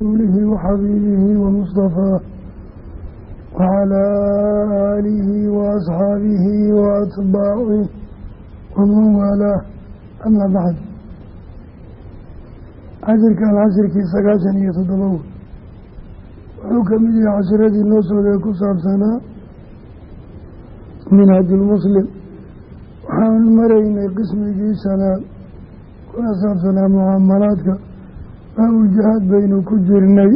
rasuulihi waxabiibihi wamustafaah wacalaa aalihi waasxaabihi waatbaacih waman waalaah ama bacd casharka alcashirkii sagaashan iyo toddobawa wuxuu ka mid yahay cashiradii noo socday ku saabsanaa minhajulmuslim waxaan maraynay qismigii shanaad kuna saabsanaa mucaamalaadka baabuljihaad baynu ku jirnay.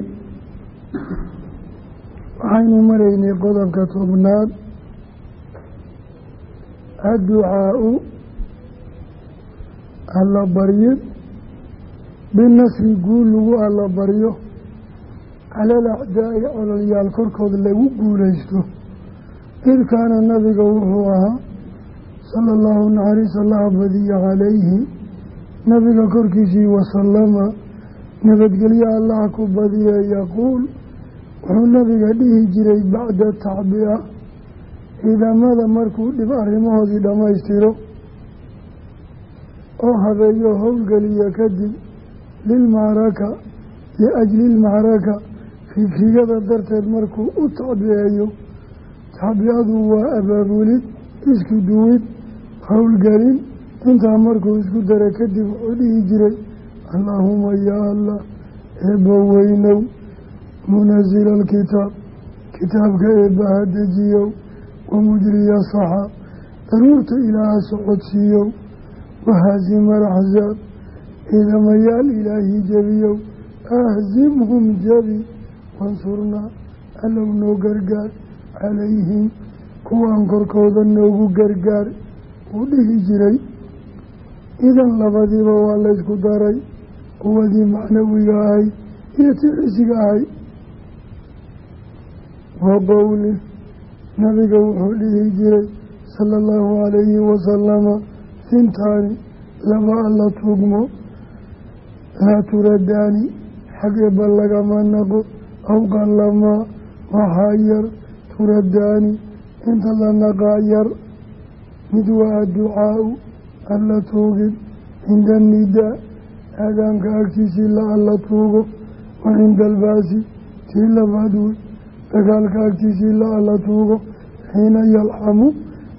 Waxaynu maraynay qodobka tobnaad. Adducaau alla baryid binasri guul lagu alla baryo. Calal acdaa'i cololyaal korkood lagu guulaysto. Id kaana nabiga wuxuu ahaa sala allahu naxariis allaha badiya calayhi. Nabiga korkiisii wasalama nabadgelyo allaha ku badiye yaquul. Wuxuu nabiga dhihi jiray bacda tacbiya. Ciidamada markuu dhib arrimahoodii dhammaystiro oo habeeyo howlgeliyo kadib lilmacraka liajli lmacraka fikrigada darteed markuu u tacbiyeeyo. Tacbiyadu waa abaabulid isku duwid howlgelin. Intaa markuu isku dara kadib wuxuu dhihi jiray allaahuma yaa allah eebba weynow munazila alkitaab kitaabka eebbaha dejiyow wamujriya saxa daruurta ilaaha socodsiiyow wahaasima alaxsaab ciidamayaal ilaahi jebiyow ahzimhum jebi wansurnaa allow noo gargaar calayhim kuwaan korkooda noogu gargaar wuu dhihi jiray. Idan labadiiba waa laysku daray quwadii macnawiga ahay iyo ticisiga ahay. Wa qowli nabiga wuxuu dhihi jiray sala allahu calayhi wasalama sintaani laba alla tuugmo laa turadaani xageeba lagama naqo awqan lamaa waxaa yar turadaani inta la naqaa yar mid waa adducaau alla tuugid cinda annidaa aadaanka agtiisii la alla tuugo wa cinda tii labaad wey dagaalka agtiisii la alla tuugo xiina yalxamu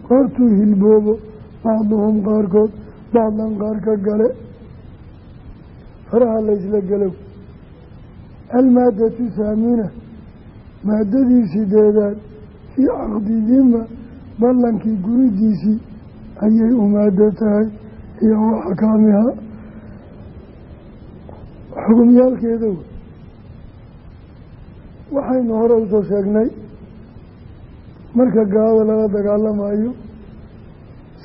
goortuu hilboobo bacduhum qaarkood bacdan qaar ka gale faraha laysla galow. Almaadatu saamina maadadii sideedaad fii caqdi dima ballankii guridiisii ayay u maado tahay iyo axkaamiha xukumyaalkeeda wey waxaynu hore u soo sheegnay marka gaalada lala dagaalamayo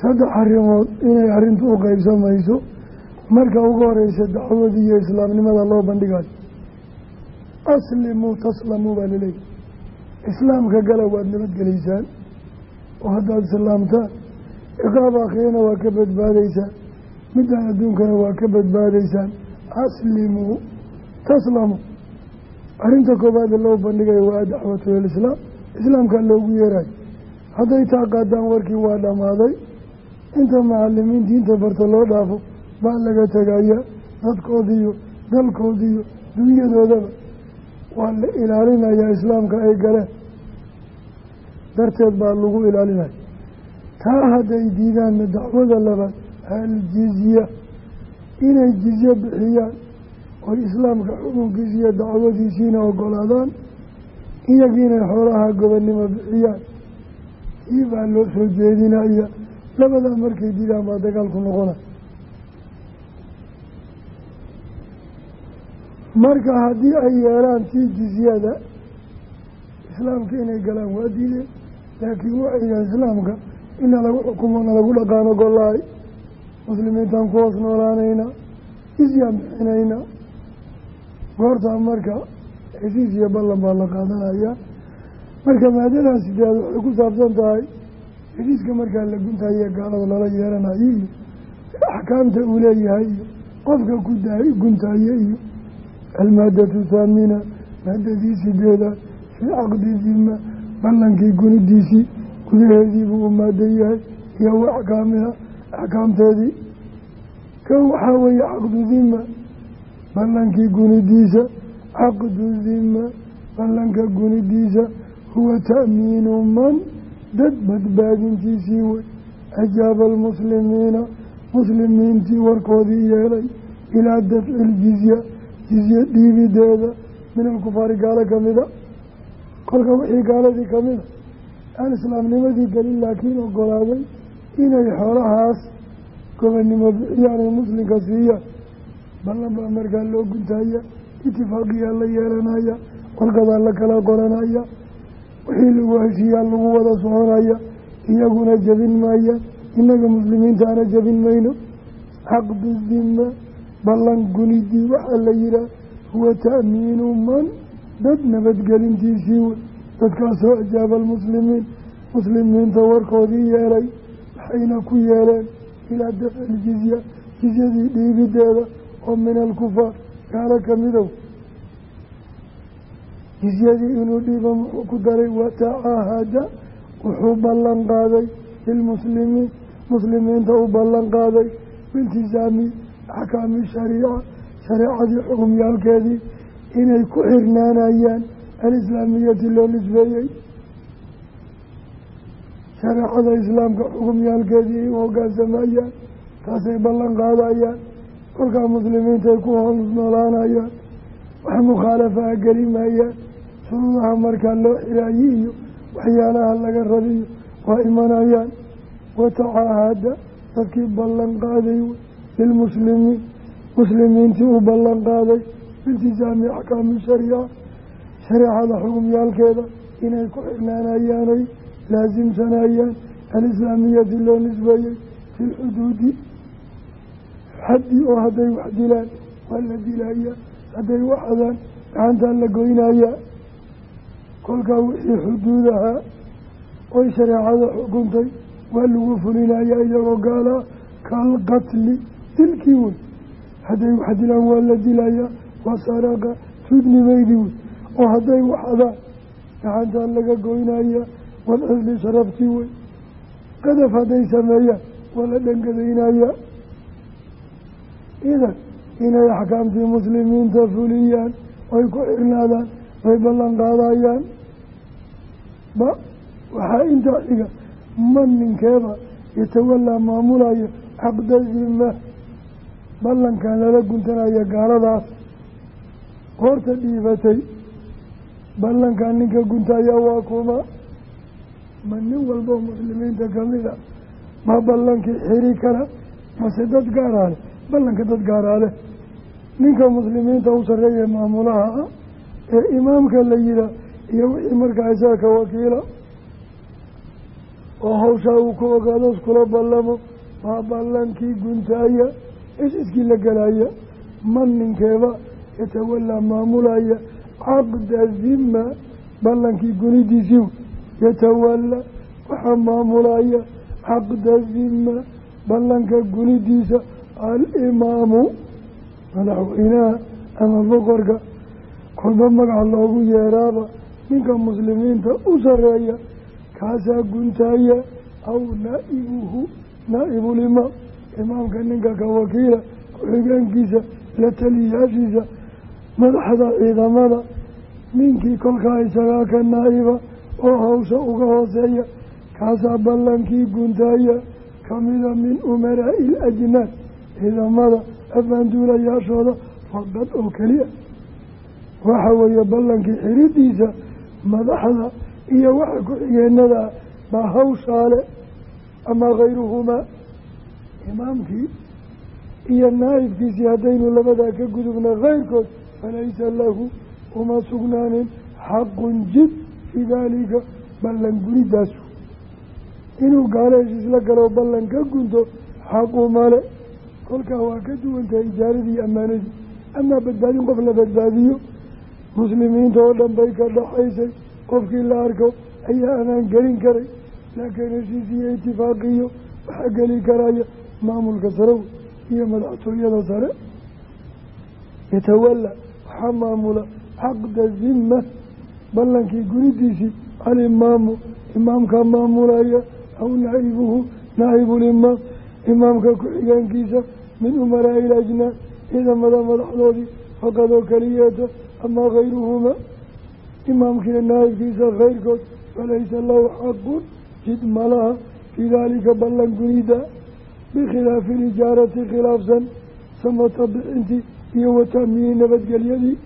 saddex arrimood inay arrintu u qeybsamayso marka ugu horeysa dacwadii iyo islaamnimada loo bandhigayo. Aslimuu taslamuu baa laleeyahy islaamka gala waad nabadgelaysaan oo haddaad islaamtaan ciqaab aakhirana waa ka badbaadaysaan midaan adduunkana waa ka badbaadaysaan aslimuu taslamu. Arrinta koobaada loo bandhigayo waa dacwatu ilislaam islaamkaa loogu yeerayo hadday taa qaadaan warkii waa dhammaaday inta macalimiintii inta barta loo dhaafo baa laga tegaya dadkoodiiyo dalkoodiiyo dunyadoodaba. Waa la ilaalinayaa islaamka ay galeen. Darteed baa lagu ilaalinaya. Taa hadday diidaanna dacwada labaad aljizya inay jizye bixiyaan oy islaamka xukunkiisa iyo dacwadiisiina ogolaadaan iyagii inay xoolaha gobonnimo bixiyaan. Ii baa loo soo jeedinaya labadaa markay diidaan baa dagaalku noqona marka haddii ay yeelaan tii jizyada islaamka inay galaan waa diideen laakiin waxaydan islaamka ina lagu xukumona lagu dhaqaano golaay muslimiintaan ku hoos noolaanaynaa jizyaan bixinaynaa goortaa marka hesiis iyo ballan baa la qaadanayaa marka maadadan sideed waxay ku saabsan tahay hesiiska markaa la guntaye gaalada lala yeelanayo iyo axkaamta uu leeyahay iyo qofka ku guntaye iyo almaadatu thaamina maadadii sideedaad fii caqdi ballankii gunidiisii gudaheediibuu u maadan yahay iyo wa axkaamiha axkaamteedii. Kan waxaa weeye caqdu dima ballankii gunidiisa. Caqdu dima ballanka gunidiisa. Huwa ta'miinu man dad badbaadintiisii wey ajaaba almuslimiina muslimiintii warkoodii yeelay. Ilaa dafci ljizya jizye dhiibideeda. Min alkufaari gaalo kamida kolka wixii gaaladii kamida aan islaamnimadii gelin laakiin ogolaaday inay xoolahaas gobonnimo bixiyaan muslimka siiyaan ballan baa markaa loo guntaya itifaaqiyaa la yeelanaya warkadaa la kala qoranaya wixii lagu heshiiyaa lagu wada soconaya iyaguna jabin maaya innaga muslimiintaana jabin mayno. Caqdu dima ballan gunidii waxaa la yihaah huwa ta'miinu man dad nabadgelintiisii wey dadkaasoo ajaaba almuslimiin. Muslimiinta warkoodii yeelay waxayna ku yeeleen ilaa dafci ljizya jizyadii dhiibideeda oo min alkufaar. Gaalo ka midow jizyadii inuu dhiibo muxuu ku daray watacaahada wuxuu ballan qaaday lilmuslimiin muslimiinta u ballan qaaday biiltisaami axkaami shariica shareecadii xukumyaalkeedii inay ku xirnaanayaan alislaamiyati loo nisbeeyey shareecada islaamka xukumyaalkeedii ay u hoggaansamayaan taasay ballan qaadayaan. Kolkaa muslimiintaay ku hoos noolaanayaan wax mukhaalafaha geli maayaan shuruudaha markaa loo xiraayi iyo waxyaalaha laga rabiyo waa imanayaan. Watacaahada dadkii ballan qaaday lilmuslimiin muslimiintii uu ballan qaaday biiltisaami axkaami shariica. Shareecada xukumyaalkeeda inay ku xirnaanayaanay laasimsanayaan alislaamiyati loo nisbeeyey fi lxuduudi xaddi oo hadday wax dilaan waa la dilaya hadday waxadaan gacantaa la goynayaa kolkaa wixii xuduudahaa oy shareecada xukuntay waa lagu fulinayaa iyagoo gaalaa kaalqatli dilkii wey hadday wax dilaan waa la dilayaa waa saraaqa tuudnimaydii wey oo hadday waxadaan gacantaa laga goynaya wadcisli sharaftii wey. Qadaf hadday sameeyaan waa la dhangadaynayaa idan inay axkaamtii muslimiinta fuliyaan oy ku xirnaadaan way ballan qaadayaan. Ba waxaa intaa xiga man ninkeeba yatawallaa maamulaya caqda zima ballankan lala guntanaya gaaladaas. Qoorta dhiibatay ballankan ninka guntaya waa kuma ma nin walba oo muslimiinta ka mid a ma ballankii xiri kara mase dad gaaraale ballanka dad gaaraale ninka muslimiinta u sarreeya maamulaha ah ee imaamka la yihaa iyo wixii markaa isaga ka wakiila oo hawshaa uu ku ogaado iskula ballamo maa ballankii guntaaya heshiiskii la gelaya man ninkeeba yatawallaa maamulaya caqda zima ballankii gunidiisii yatawallaa waxaa maamulaya caqda zima ballanka gunidiisa alimaamu madaxweynaha ama boqorka. Kolba magac loogu yeeraaba ninka muslimiinta u sareeya kaasaa guntaaya aw naa'ibuhu naa'ibulimaam imaamka ninka ka wakiila ku-xigeenkiisa la taliyaashiisa madaxda ciidamada ninkii kolkaa isagaa ka naa'iba oo hawsha uga hooseeya kaasaa ballankii guntaaya kamida min umaraa'i ilajnaad ciidamada afaanduulayaashooda faqad oo keliya. Waxa weeye ballankii xiridiisa madaxda iyo waxa ku-xigeenada baa hawshaale ama kayruhumaa imaamkii iyo naa'ibkiisii haddaynu labadaa ka gudubna kayrkood falaysa lahu uma sugnaanin xaqun jid fii daalika ballan guriddaasu inuu gaalo heshiis la galo ballan ka gunto xaqu male kolkaa waa ka duwantahay ijaaradii ammaanadii amaa badbaadin qof la badbaadiyo muslimiinta oo dhan bay ka dhaxaysay. Qofkii la arko ayaa amaan gelin karay laakiin heshiis iyo itifaaqiyo waxaa geli karaya maamulka sarew iyo madaxtooyada sare. Yatawalla waxaa maamula caqda zima ballankii guridiisii alimaamu imaamka maamulaya aw naa'ibuhu naa'ibulimaam imaamka ku-xigeenkiisa min umaraa'i ilajnaa ciidamada madaxdoodii faqadoo keliyeeta amaa kayruhuma imaamkiina naa'ibkiisa kayrkood falaysa lahu xaqun jid malaha fii daalika ballan gunida bikhilaafi ilijaarati khilaafsan samata bixintii iyo wata'miini nabadgelyadii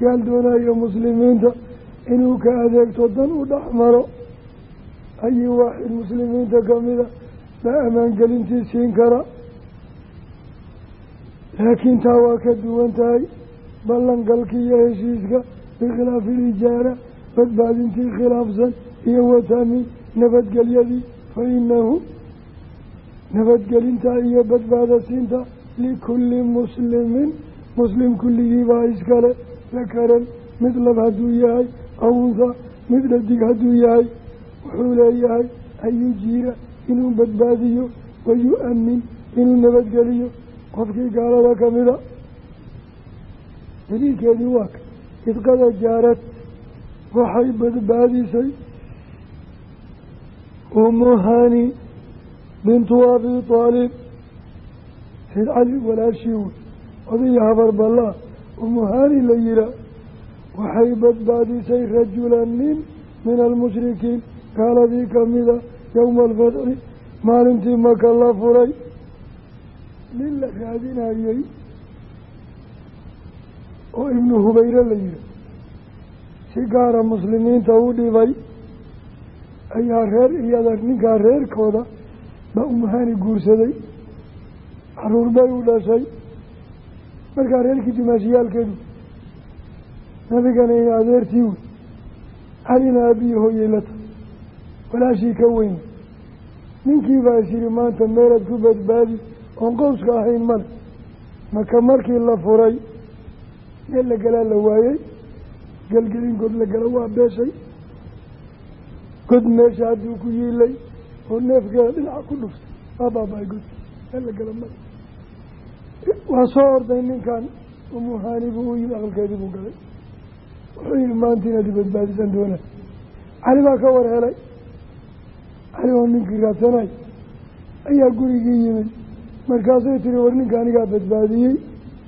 gaal doonayo muslimiinta inuu ka adeegto dan u dhex maro. Ayi waaxid muslimiinta kamida baa ammaangelintii siin kara. Laakiin taa waa ka duwan tahay ballangalka iyo heshiiska bikhilaafi ilijaara badbaadintii khilaafsan iyo wataamin nabadgelyadii. Fa inahu nabadgelinta iyo badbaadasiinta likulli muslimin muslim kulligii baa iskale dakaran mid lab hadduu yahay aw unha mid dhadig hadduu yahay wuxuu leeyahay an yujiira inuu badbaadiyo wayu-amin inuu nabadgeliyo. Qofkii gaalada kamida daliilkeedii waa ka idqada jaarad waxay badbaadisay umuhani bintu abi taalib. Sayd cali walaashii wey odaya umuhani la yihaa waxay badbaadisay rajulan nin min almushrikiin. Gaaladii kamida yowma alfatxi maalintii maka la furay. Nin la raadinayey oo ibnu hubayre la yihi si gaara muslimiinta u dhibay ayaa reer iyada ninkaa reerkooda baa umuhani guursaday. Caruur bay u dhashay. Markaa reerkii dumaashiyaalkeedu nabigana ina adeertii wey calina aabbiyi hooyey la tahay walaashii ka weyn. Ninkii baa is yihi maanta meelaad ku badbaadi oon qowska ahayn male maka markii la furay meel la galaa la waayey gelgelin god la gala waa beeshay. God meesha hadduu ku yiilay oo neefkeeda dhinaca ku dhuftay waa baaba-ay godki meel la gala male waa soo orday ninkan umuhaani buu u yimi aqalkeedii buu galay wuxuu yihi maanta inaad i badbaadisan doonaa cali baa ka war helay. Cali oo ninkii raadsanay ayaa gurigii yimid. Markaasay tiri war ninka anigaa badbaadiyey.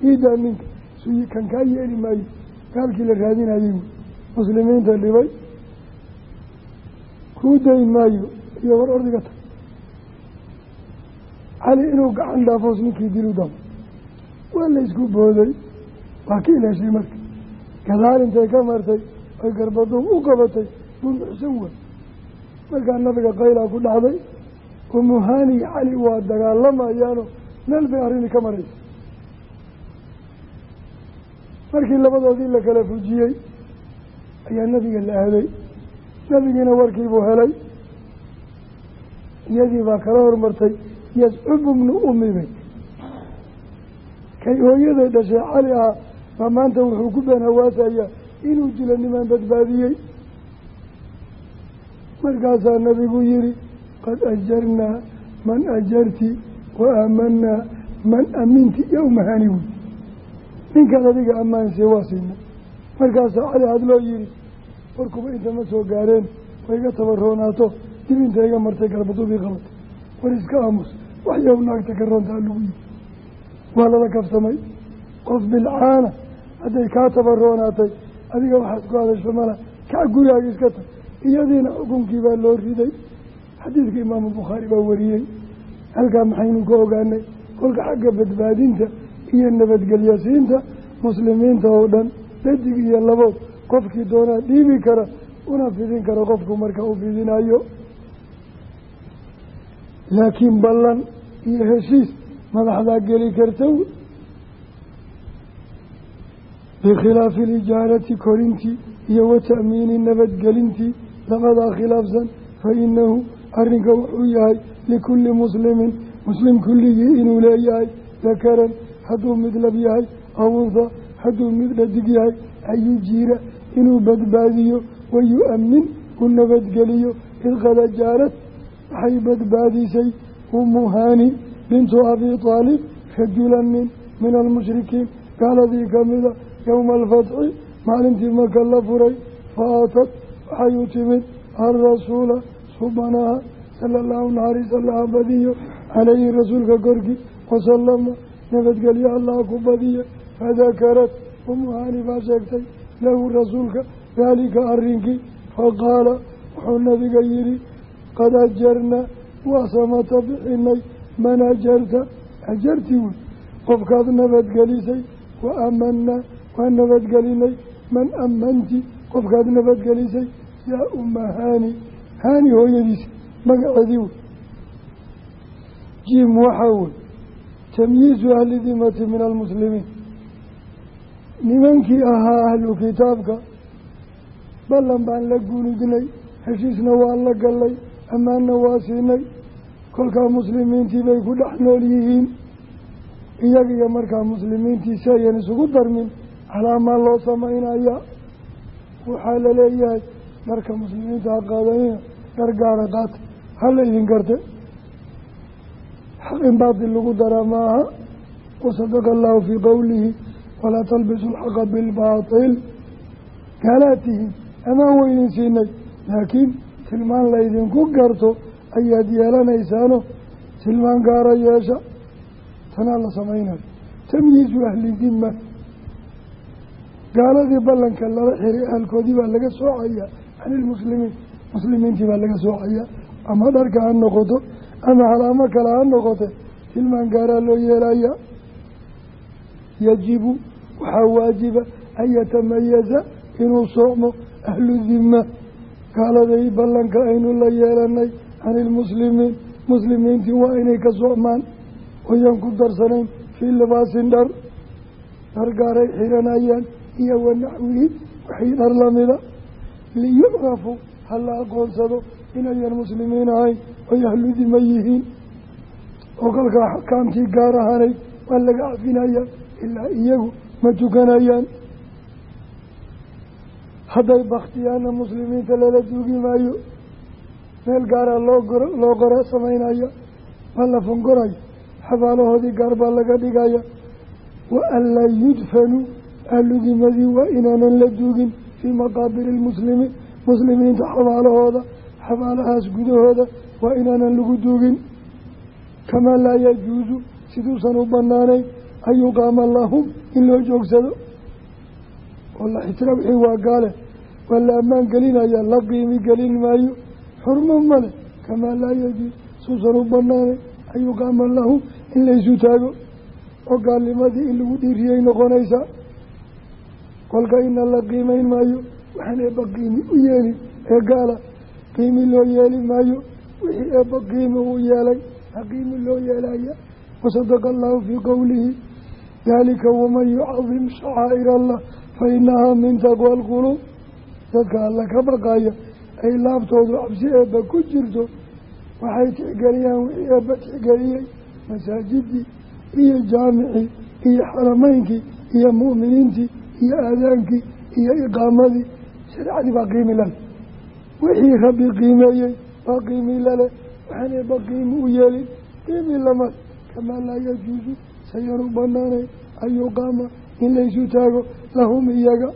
Iidaa ninka kan kaa yeeli maayo. Gaalkii la raadinayey muslimiinta dhibay. Kuu dayn maayo iyo war ordiga tag. Cali inuu gacan dhaafoos ninkii dilu damo waa la isku booday. Waa ka marka gadaal intay ka martay oy garbaduum u qabatay buu nuxsan way markaa nabiga qaylaa ku dhacday umuhani cali waa dagaalamayaano meel bay arrini ka maraysa markii labadoodii la kala fujiyey ayaa nabiga la aaday. Nabigiina warkiibuu helay iyadii baa kala hormartay yascubu bnu ummi bay kay hooyaday dhashay cali ah baa maanta wuxuu ku been hawaasayaa inuu dilo nimaan badbaadiyey. Markaasaa nabigu yihi qad ajarnaa man ajarti wa aamanaa man aminti yowmahani wey ninkaad adiga ammaanse waa siina markaasaa cali hadloo yihi warkuba inta ma soo gaareen way iga tabaroonaato dib inta iga martay garbadubii qabatay war iska aamus waxyow naagta ka roontaa lagu yihi waa lala kafsamay qof bilcaana hadday kaa tabaroonaatay adiga waxaad ku hadasho mala kac gurigaaga iska tag. Iyadiina xukunkii baa loo riday. Xadiidka imaamu bukhaari baa wariyey. Halkaa maxaynu ka ogaanay? Kolka xagga badbaadinta iyo nabadgelyasiinta muslimiinta oo dhan dadig iyo labood qofkii doonaa dhiibi kara una fidin kara qofku marka u fidinayo laakiin ballan iyo heshiis madaxdaa geli karta bikhilaafi ilijaarati korintii iyo wa ta'miini nabadgelintii labadaa khilaafsan fa inahu arrinka wuxuu yahay likulli muslimin muslim kulligii inuu leeyahay dakaran hadduu mid lab yahay aw unha hadduu mid dhadig yahay an yujiira inuu badbaadiyo wayu-amin u nabadgeliyo id qada jaarad waxay badbaadisay umuhani bintu abi aalib rajulan nin min almushrikiin gaaladii kamida yowma alfatxi maalintii maka la furay fa aatad waxay u timid alrasuula subanaha sala allahu naxariis allaha badiyo calayhi rasuulka korkii wasalama nabadgelyo allah ku badiya fadakarad umuhaani baa sheegtay lahu rasuulka daalika arrinkii faqaala wuxuu nabiga yidhi qad ajarna waa samata bixinay man ajarta ajartii wey qofkaad nabadgelisay wa waa nabadgelinay man amanti qofkaad nabadgelisay yaa umma haani. Haani hooyadiisa magaceedii wey jim waxaa wey tamyiizu ahli dimati min almuslimiin. Nimankii ahaa ahlu kitaabka ballan baan la guuludnay heshiisna waa la gallay ammaanna waa siinay. Kolkaa muslimiintii bay ku dhex nool yihiin. Iyagiyo markaa muslimiintii si ayan isugu darmin calaamaa loo samaynaya waxaa la leeyahay dharka muslimiinta ha qaadanina dhar gaara qaata hala idin garte xaq in baatil lagu daraa maaha. Wasadaqa allahu fii qowlihi walaa talbisu alxaqa bilbaatil. Gaalaad tihiin amaan weydin siinay laakiin tilmaan laydinku garto ayaad yeelanaysaano tilmaan gaara yeesha. Tanaa la samaynayo. Tamyiizu ahli gaaladii ballanka lala xiray ahalkoodii baa laga soocayaa cani ilmuslimiin muslimiintii baa laga soocayaa ama dharka ha noqoto ama calaamo kale ha noqote tilmaan gaaraa loo yeelayaa yajibu waxaa waajiba an yatamayaza inuu soocmo ahlu dima gaaladay ballanka aynu la yeelanay cani ilmuslimiin muslimiintii waa inay ka socmaan oyan ku darsanayn fii libaasin dhar. Dhar gaaray xiranayaan iyo wanaxwihi wixii dhar lamida liyucrafu ha la aqoonsado inayan muslimiin ahayn oy ahludima yihiin. Oo kolkaa xakaamtii gaar ahanayd waa laga cafinayaa ilaa iyagu ma tukanayaan. Hadday bakhtiyaana muslimiinta lala duugi maayo meel gaaraa loo qora samaynaya waa la fongoraya xabaalahoodii gaar baa laga dhigaya. Wa an laa yudfanuu ahludimadii waa inaanan la duugin fii maqaabiri lmuslimiin muslimiinta xabaalahooda xabaalahaas gudahooda waa inaanan lagu duugin. Kamaa laa yajuusu siduusan u banaanayn an yuqaama lahum in loo joogsado. Oo la xitira wixii waa gaale waa la ammaan gelinaya la qiimi gelin maayo. Xurmo male kamaa laa yajuus suusan u banaanayn an yuqaama lahum in laysu taago. Oo gaalnimadii in lagu dhiiriyay noqonaysaa kolka ina la qiimayn maayo waxaan eebba qiimi u yeelin ee gaala. Qiimi loo yeeli maayo wixii eebba qiimi uu yeelay. Ha qiimi loo yeelaya wasadaqa allahu fii qowlihi daalika waman yucadim shacaa'ir allah fa inahaa min taqwa alquluub. Dadka alla ka baqaya ay laaftoodu cabsi eebba ku jirto waxay tixgeliyaan wixii eebba tixgeliyey. Masaajidii iyo jaamicii iyo xarameynkii iyo mu'miniintii iyo aadaankii iyo iqaamadii shareecadii baa qiimi lale wixii rabbi qiimeeyey waa qiimi lale waxaan eebba qiimi u yeelin qiimi lama kamaa laa yajuusu sayan u banaanayn an yuqaama in laysu taago lahum iyaga.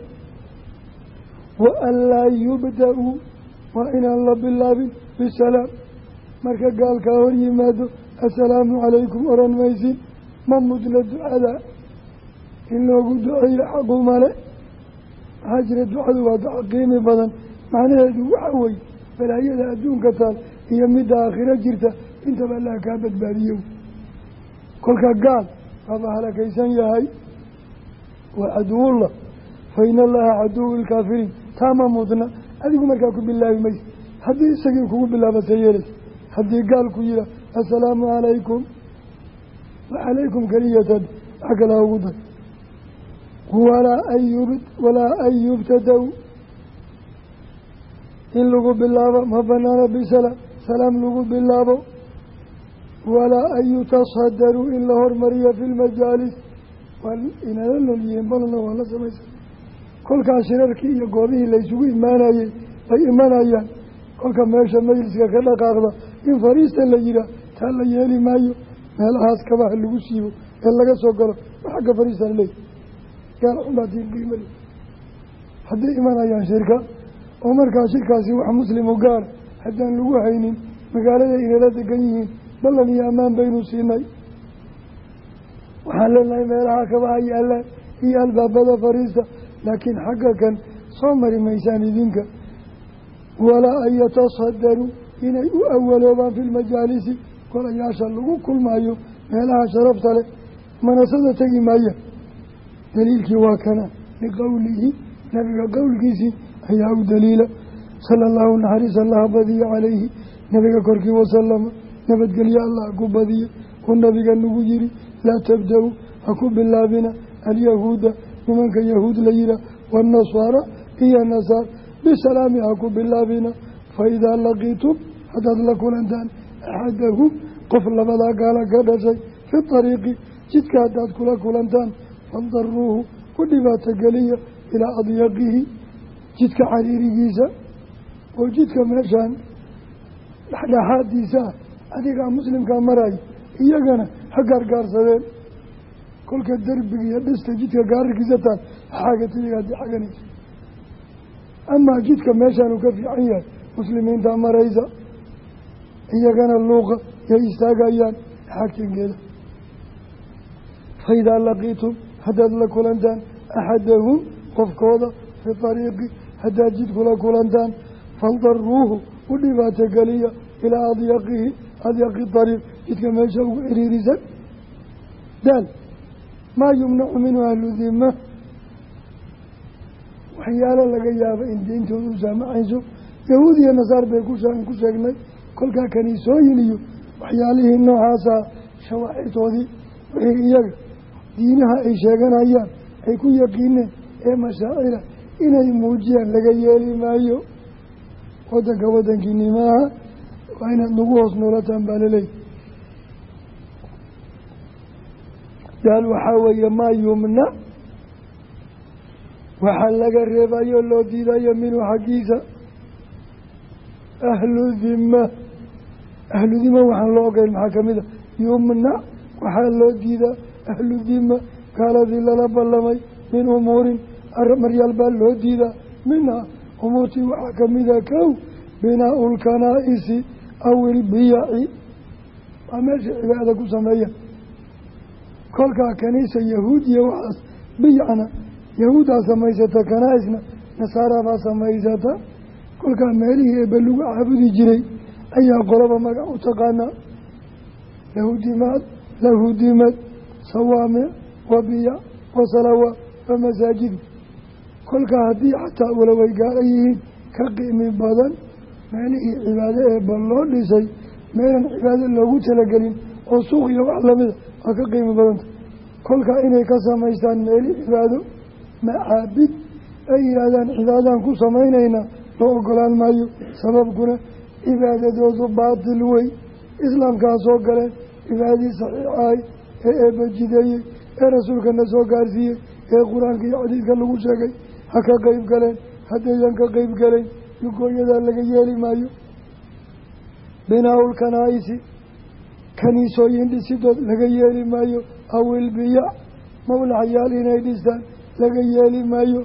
Wa an laa yubda-uu waa inaan la bilaabin bisalaam. Marka gaalkaa hor yimaado assalaamu calaykum oran maysin. Ma mudna ducada in loogu duceeyo xaqu male. Maxaa jira ducadu waa duco qiimi badan. Macnaheedu waxa weeye balaayada adduunka taal iyo midda aakhiro jirta intaba allaha kaa badbaadiyo. Kolka gaal waaba halakaysan yahay. Waa caduwullah fa ina allaha caduwu lkaafiriin taama mudna adigu markaa ku bilaabi maysa haddii isagii kugu bilaabata yeelaysa haddii gaalku yihaa assalaamu calaykum wacalaykum keliyatad wax kalaa ugu dar walaa an yub walaa an yubtadow in lagu bilaabo ma banaana bisalaam salaam lagu bilaabo walaa an yutasadaruu in la hormariyo fi lmajaalis inala nool yihiin balna waa la samaysa kolkaas shirarkii iyo goobihii laysugu imaanayey bay imanayaan kolka meesha majliska ka dhaqaaqda in fariista la yihaa taa la yeeli maayo meelahaas kabaha lagu siibo ee laga soo galo waxagga fariistan leey gaal xunbaa diin qiimale hadday imanayaan shirka oo markaa shirkaasi wax muslimu gaara haddaan lagu haynin magaalada inala degan yihiin ballan iyo ammaan baynu siinay. Waxaan leenahay meelaha kabaha yaalaan iyo albaabada fariista laakiin xagga kan soo mari maysaan idinka. Walaa an yatasadaruu inay u awaloobaan fi lmajaalisi golayaasha lagu kulmaayo meelaha sharafta leh manasada tegi maaya daliilkii waa kana liqowlihi nabiga qowlkiisii ayaa u daliila. Sala allahu naxariis allaha badiya calayhi nabiga korkii wasalama nabadgelyo allah ku badiya uu nabiga nagu yiri laa tabda-u ha ku bilaabina alyahuuda nimanka yahuud la yihaa waannasaara iyo nasaar. Bisalaami ha ku bilaabina fa idaa laqiitum haddaad la kulantaan axadahum qof labadaa gaala ka dhashay fi ariiqi jidka haddaad kula kulantaan fandaruuhu ku dhibaato geliya ilaa adyaqihi jidka cariirigiisa oo jidka meeshaan dhexdhexaadiisa ah adigaa muslimkaa marayo iyagana ha gaargaarsadeen. Kolka derbiga iyo dhista jidka gaararkiisa taal xaagatiyaga haddii xaganaysa amaa jidka meeshaan uu ka fiican yahay muslimiinta maraysa iyagana luuqa yay istaagayaan xaagtingeeda fa idaa laqiitum haddaad la kulantaan axadahum qofkooda fi ariiqi haddaad jid kula kulantaan. Fandaruuhu u dhibaato geliya ilaa adyaqihi adyaqi ariiq jidka meesha ugu ciriirisan daal maa yumnacu minhu ahlu dima waxyaalo laga yaaba in deyntooda u saamacayso. Yahuud iyo nasaar bay ku sheegnay kolkaa kaniisooyin iyo waxyaalihii noocaasa shawaacirtoodii iyaga diinaha ay sheeganayaan ay ku yaqiineen ee mashaacira inay muujiyaan laga yeeli maayo. Wadanka wadankiini maaha waa inaad nagu hoos noolataan baa laleeyahy daal waxaa weeye maa yumna. Waxaa laga reebayo loo diidayo minhu xaggiisa. Ahlu dima ahlu dima waxaan loo ogeyn maxaa ka mid a yumna waxaa loo diidaa ahlu dima gaaladii lala ballamay min umuurin maryaal baa loo diidaa minhaa umuurtii waxaa kamida kow binaau lkanaa-isi aw ilbiyaci waa meesha cibaada ku sameeya. Kolkaa kaniisa yahuudiya waxaas biyacna yahuuddaa samaysata kanaa-isna nasaarabaa samaysata. Kolkaa meelihii eebbe lagu caabudi jiray ayaa qolaba magac u taqaanaa. Lahudimaad lahudimad sawaamic wa biyac wa salawaat wa masaajidu kolkaa haddii xataa waloway gaala yihiin ka qiimi badan meelihii cibaado eebba loo dhisay meelan cibaado loogu talagelin oo suuq iyo wax lamida waa ka qiimi badanta. Kolkaa inay ka samaystaan meeli cibaado macaabid ay yihaahdaan cibaadaan ku samaynaynaa loo ogolaan maayo. Sababkuna cibaadadoodu baatil wey islaamkaa soo galeen cibaadadii saxiixahay ee eebba jideeyey ee rasuulkana soo gaarsiiyey ee qur'aanka iyo xadiidka lagu sheegay ha ka qeyb galeen haddaydan ka qeyb galayn lugooyadaa laga yeeli maayo. Binaa-ul kanaa-isi kaniisooyin dhisidood laga yeeli maayo. Awilbiya mawlaxyaal inay dhistaan laga yeeli maayo.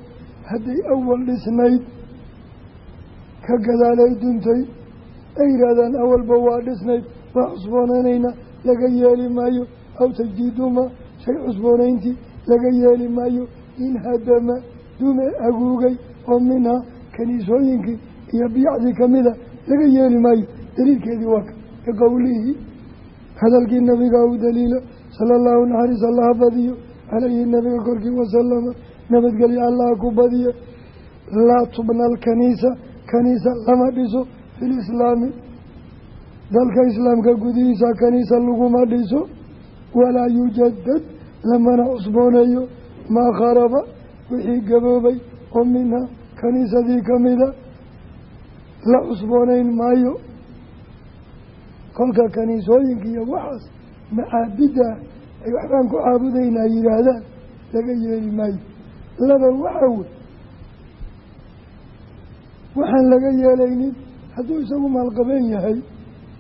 Hadday awal dhisnayd ka gadaalay duntay ay yidhaahdaan awalba waa dhisnayd waa cusboonaynayna laga yeeli maayo aw tajdiiduma shay cusboonayntii laga yeeli maayo in hadama dume aguugay oo minhaa kaniisooyinkii iyo biyacdii kamida laga yeeli maayo. Daliilkeedii waa ka biqowlihii hadalkii nabiga u daliila sala allahu naxariis allaha badiyo calayhi nabiga korkii wasalama nabadgelyo allaha ku badiya laa tubna alkaniisa kaniisa lama dhiso fi lislaami dalka islaamka gudihiisa kaniisa laguma dhiso walaa yujadad lamana cusbooneeyo maa kharaba wixii gaboobay oo minha kaniisadii kamida la cusboonayn maayo. Kolka kaniisooyinka iyo waxaas macaabidda ay waxbaan ku caabudaynaa yidhaahdaan laga yeeli maayo. Laba waxa wey waxaan laga yeelaynin hadduu isagu maalqabeen yahay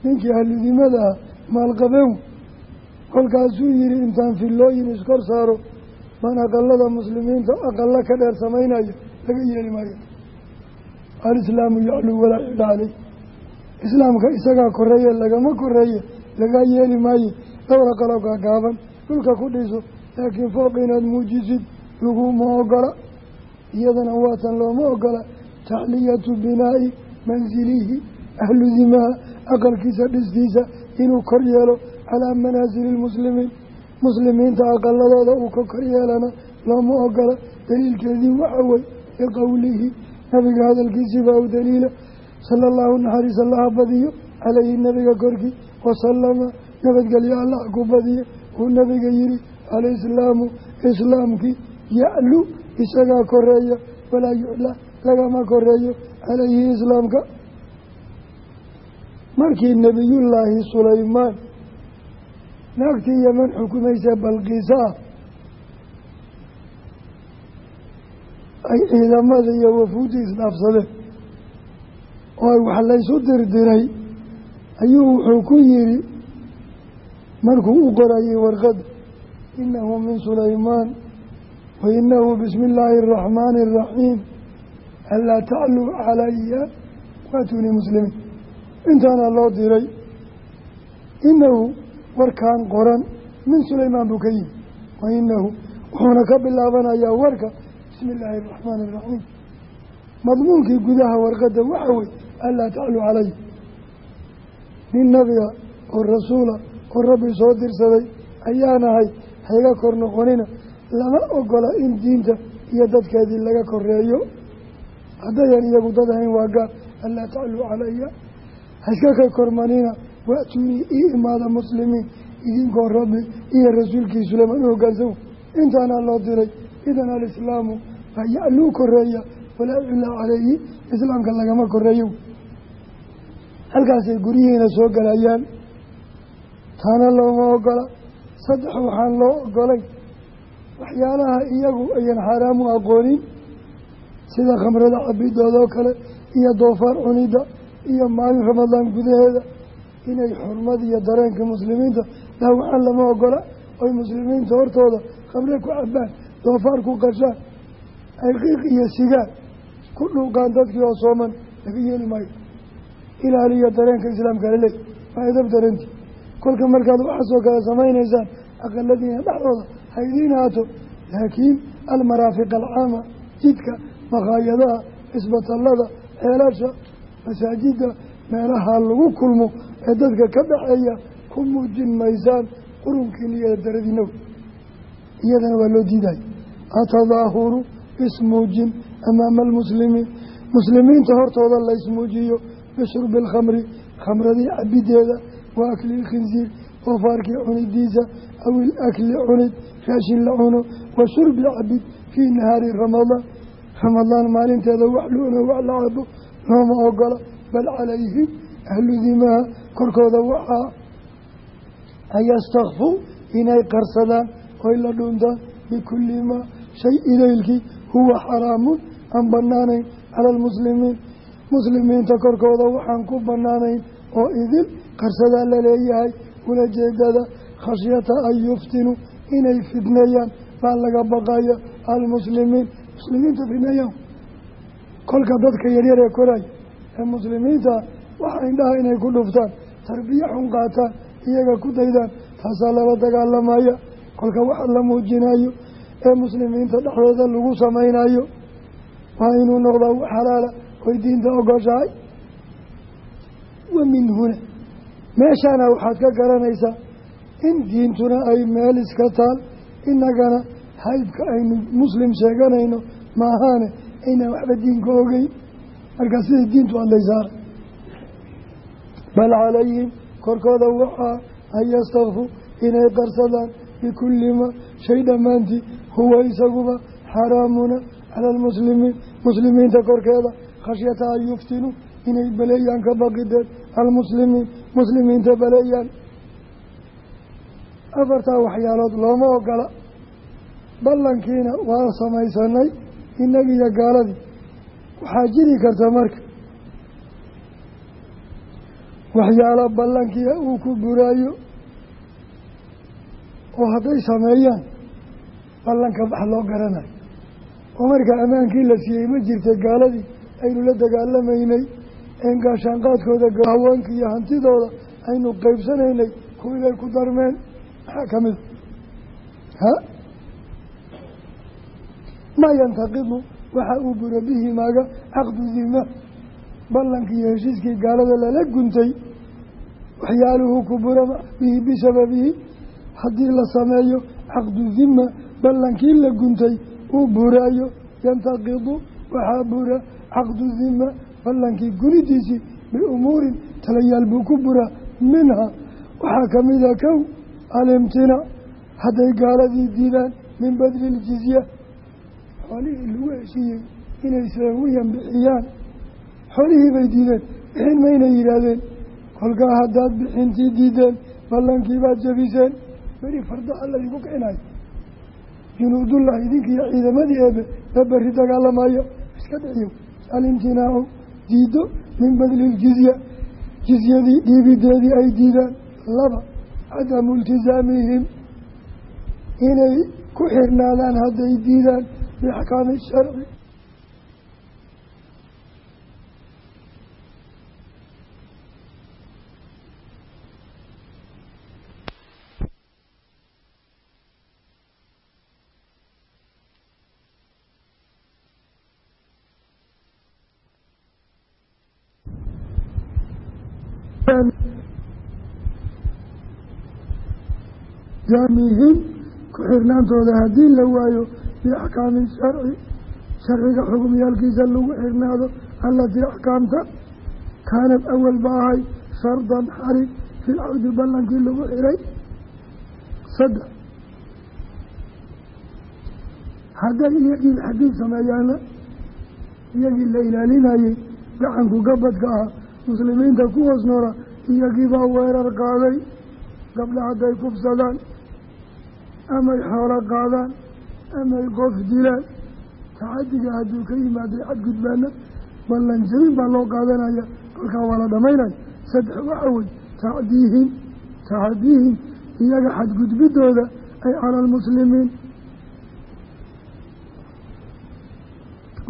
ninkii ahludimada ah maalqabeen kolkaasuu yihi intaan fillooyin iskor saaro maan aqalada muslimiinta aqalo ka dheer samaynayo laga yeeli maayo. Alislaamu yacluu walaa cidha caley islaamka isagaa koreeye lagama koreeye lagaa yeeli maayo dhowr aqaloo gaagaaban dhulka ku dhiso laakiin fooq inaad muujisid laguma ogola iyadana waatan looma ogola taxliyatu binaa'i mansilihi ahlu dimaha aqalkiisa dhistiisa inuu kor yeelo calaa manaasili lmuslimiin. Muslimiinta aqaladooda uu ka kor yeelana looma ogola daliilkeedii waxa wey liqowlihi nabiga hadalkiisii baa u daliila. Sala allahu naxariis allaha badiyo calayhi nabiga korkii wasalama nabadgelyo allah ku badiyo. Uu nabiga yihi alislaamu islaamkii yaclu isagaa koreeya walaa yuclaa lagama koreeyo calayhi islaamka. Markii nebiyullaahi sulaymaan naagtii yeman xukumaysa balqiisa. Ah ay ciidamada iyo wafuudda isdhaafsadeen. Oo wax laysu dirdiray. Ayuu wuxuu ku yidhi markuu u qorayay warqadda inahu min sulaymaan wa inahu bismi illaahi araxmaani araxiim anlaa tacluu calaya waatunii muslimiin intaana loo diray inahu warkaan qoran min sulaymaan buu ka yimi wa inahu wuxuuna ka bilaabanayaa warka bismi illaahi araxmaani araxiim madmuunkii gudaha warqadda waxa wey anlaa tacluu calay. Nin nabiga oo rasuula oo rabbi soo dirsaday ayaanahay hayga kor noqonina lama ogola in diinta iyo dadkeedii laga koreeyo haddayan iyagu dad ahayn waa gaar anlaa tacluu calaya. Haiska ka kormanina waatunii ii imaada muslimiin idinkoo rabbi iyo rasuulkiisu laman u hogaansan intaana loo diray idan alislaamu baa yacluu koreeya walaa yuclaa calayhi islaamka lagama koreeyo halkaasay guryihiina soo galayaan. Taana looma ogola saddex waxaan loo ogolay waxyaalaha iyagu ayan xaaraamu aqoonin sida khamrada cabidoodoo kale iyo doofaar cunidda iyo maalin ramadaan gudaheeda inay xurmada iyo dareenka muslimiinta dhaawacaan lama ogola. Oy muslimiinta hortooda khamre ku cabaan doofaar ku qashaan ay qiiq iyo sigaar ku dhuuqaan dadkii oo sooman laga yeeli maayo ilaaliya dareenka islaamka laleey waa edab daranti kolka markaad waxaasoo kale samaynaysaan aqaladiina dhexdooda ha idiin haato laakiin almaraafiq alcaama jidka makhaayadaha isbatallada ceelasha masaajida meelaha lagu kulmo ee dadka ka dhaxeeya ku muujin maysaan qurunkiina iyo daradiinow. Iyadana waa loo diiday. Atadaahuru ismuujin amaama almuslimiin muslimiinta hortooda la ismuujiyo bishurbi alkhamri khamradii cabideeda wa akli lkhinsiir doofaarkii cunidiisa aw ilakli cunid raashin la cuno wa shurbi cabid fii nahaari ramadaan ramadaan maalinteeda wax la cuno wax la cabo looma ogola bal calayhim ahlu dimaha korkooda waxaa ayastakfuu inay qarsadaan oy la dhuntaan bikulli maa shay idaylkii huwa xaraamun aan bannaanayn cala almuslimiin. Muslimiinta korkooda waxaan ku bannaanayn oo idil qarsadaa la leeyahay ulajeedada khashyata an yuftinuu inay fidneeyaan baa laga baqaya almuslimiin. Muslimiinta fidneeyaan kolka dadka yaryar ee koray ee muslimiinta waxaa indhaha inay ku dhuftaan tarbiya xun qaataan iyaga ku daydaan taasaa lala dagaalamaya. Kolka waxa la muujinayo ee muslimiinta dhexdooda lagu samaynayo waa inuu noqdaa wax xalaala oy diinta ogoshahay wa min huna. Meeshaana waxaad ka garanaysaa in diintuna ay meel iska taal innagana haybka aynu muslim sheeganayno maahaane aynaan waxba diinka ogeyn. Markaa siday diintu adlaysaara bal calayhim korkooda waxaa an yastakfuu inay qarsadaan bikulli ma shay dhammaantii huwa isaguba xaraamuna cala almuslimiin muslimiinta korkeeda khashyata an yuftinuu inay baleeyaan ka baqideen almuslimiin muslimiinta baleeyaan afartaa waxyaalood looma ogola ballankiina waa samaysanay innagiiyo gaaladii waxaa jiri karta marka waxyaalo ballankii uu ku buraayo oo hadday sameeyaan ballanka bax loo garanayo. Oo markaa ammaankii la siiyey ma jirta gaaladii aynu la dagaalamaynay een gaashaanqaadkooda haweenka iyo hantidooda aynu qeybsanaynay kuwii bay ku darmeen. Maxaa ka mida ha? Maa yantaqidu waxa uu bura bihi maaga caqdu dima ballankii iyo heshiiskii gaalada lala guntay waxyaaluhu ku burama bihi bisababihi haddii la sameeyo caqdu dima ballankii la guntay uu buraayo. Yantaqidu waxaa bura caqdu dima ballankii gunidiisii biumuurin talayaal buu ku buraa minha. Waxaa ka mida kow alimtinaac hadday gaaladii diidaan min badli ljizya xoolihii lagu heshiiyey inay saawiyan bixiyaan xoolihii bay diideen bixin mayna yidhaahdeen. Kolkaa haddaad bixintii diideen ballankii baad jabiseen. Beri fardaha laydinku kicinayo junuudullah idinkiiyo ciidamadii eebe ee berri dagaalamayo iska dhiciyo. Alimtinaacu diido min badli ljizya jizyadii dhiibideedii ay diidaan. Laba cadamu iltisaamihim inay ku xirnaadaan hadday diidaan biaxkaami sharci jaamihim ku xirnaantooda haddii la waayo biaxkaami sharci sharciga xukumyaalkiisa lagu xirnaado allatii axkaamta kaanad awal ba ahay shardan xarig fil cawdi ballankii lagu xiray. Saddex hadday iyagii xadiid sameeyaana iyagii la ilaalinayay gacanku gabadka ah muslimiinta ku hoos noora iyagiibaa weerar qaaday gabdha hadday kufsadaan amay xoolo qaadaan amay qof dilaan tacadiga hadduu ka yimaaday xadgudbaana ballan jabin baa loo qaadanaya kolkaa waa la dhamaynaya saddex waxa wey tacdiihim tacdiihim iyaga xadgudbidooda ay cala almuslimiin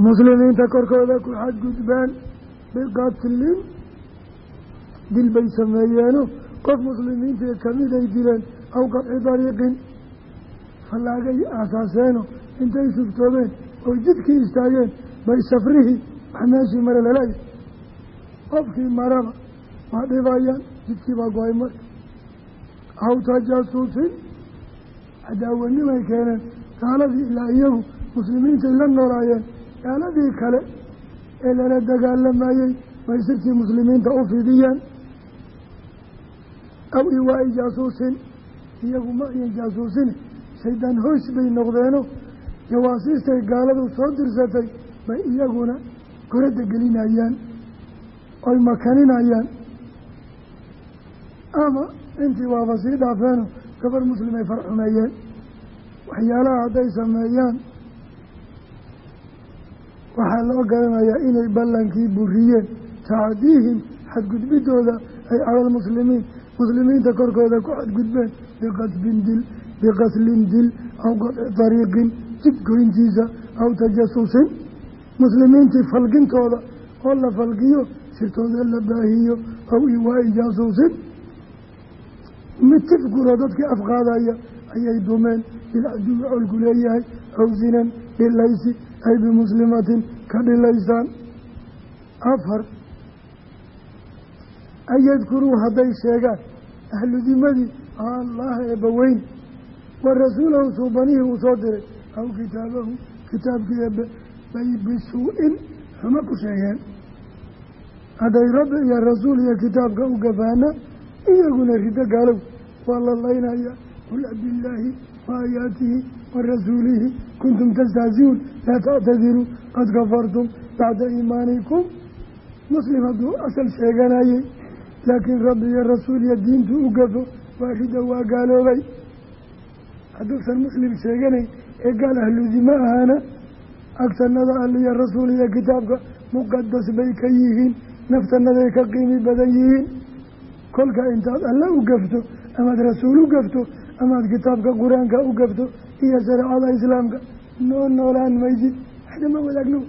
muslimiinta korkooda ku xadgudbaan biqatlin dil bay sameeyeeno qof muslimiintii ka mid ay dileen aw qadci dariiqin fallaagay aasaaseeno intay sugtoobeen oo jidkii istaageen bay safrihii wax meeshii mare la leeyahay qofkii maraba waa dhibayaan jidkii baa go'ay marka aw tajaasuusin cadaawanimay keeneen gaaladii ilaa iyagu muslimiintay la noolaayeen gaaladii kale ee lala dagaalamayey bay sirtii muslimiinta u fidiyeen aw iwaa'i jaasuusin iyagu ma ayan shaydaan hoys bay noqdeeno jawaasiistay gaaladu soo dirsatay bay iyaguna goradda gelinayaan oy makaninayaan. Ama intii waaba sii dhaafeeno gabar muslimay farxumeeyeen. Waxyaalaha hadday sameeyaan waxaa loo garanayaa inay ballankii buriyeen. Tacdiihim xadgudbidooda ay cala almuslimiin muslimiinta korkooda ku xadgudbeen biqasbin dil biqaslin dil aw qadci dariiqin jid goyntiisa aw tajasusin muslimiintii falgintooda oo la falgiyo sirtooda la baahiyo aw iwaa'i jaasuusin mid tifguro dadkii afqaadaya ayay dumeen bilcaduwi colku leeyahay aw zinan dhilaysi ay bimuslimatin ka dhilaysaan afar an yadkuruu hadday sheegaan ahlu dimadii allaha eebbaweyn wa rasuulahu suubanihii uu soo diray. Aw kitaabahu kitaabkii eebbe bay bisuu-in xumo ku sheegeen. Hadday rabbi iyo rasuul iyo kitaabka u gafaana iyaguna riddo gaalow. Waa la laynaya qul abillaahi wa aayaatihi wa rasuulihi kuntum tastahziuun laa tactadiruu qad kafartum bacda iimaanikum. Muslim hadduu asal sheeganayey laakiin rabbi iyo rasuul iyo diintu u gafo waa ridda waa gaaloobay hadduusan muslim sheeganayn ee gaal ahludima ahaana agtanada alliyo rasuul iyo kitaabka muqadas bay ka yihiin naftanaday ka qiimi badan yihiin. Kolka intaad alle u gafto amaad rasuul u gafto amaad kitaabka qur'aanka u gafto iyo shareecada islaamka noo noolaan maysid waxdama wadaagno.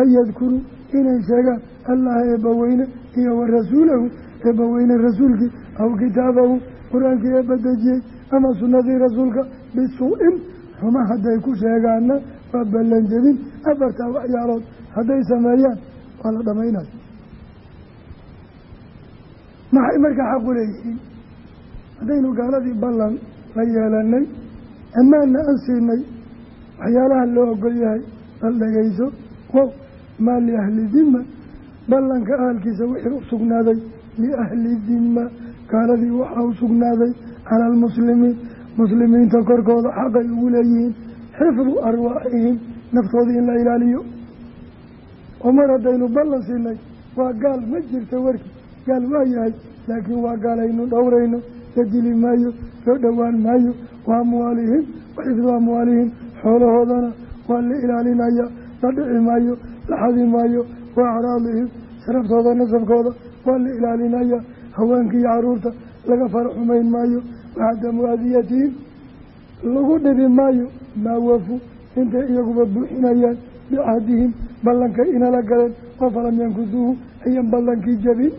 An yadkuruu inay sheegaan allaha eebbaweyne iyo wa rasuulahu eebbaweyne rasuulkii aw kitaabahu qur'aankii eebba dejiyey ama sunnadii rasuulka bisuu-in xuma hadday ku sheegaana waa ballan jebin afartaa waxyaalood hadday sameeyaan waa la dhamaynaya. Maxay markaa xaqu leeyihiin? Haddaynu gaaladii ballan la yeelanay ammaanna an siinay waxyaalaha loo ogol yahay bal dhegayso wow maa liahli dima ballanka ahalkiisa wixii u sugnaaday liahli dima gaaladii waxaa u sugnaaday cala almuslimiin. Muslimiinta korkooda xaqay ugu leeyihiin xifdu arwaaxihim naftoodii in la ilaaliyo. Oo mar haddaynu ballan siinay waa gaal ma jirto warkii gaal waa yahay laakiin waa gaal aynu dhowrayno. La dili maayo loo dhowaan maayo. Wa amwaalihim wa xifdu amwaalihim xoolahoodana waa la ilaalinaya la dhici maayo la xadi maayo. Wa acraadihim sharaftooda nasabkooda waa la ilaalinaya haweenka iyo carruurta laga fara xumayn maayo wacadamu adiyatihim lagu dhibi maayo maa wafu intay iyaguba buuxinayaan bicahdihim ballankay inala galeen oo falam yankusuuhu ayan ballankii jabin.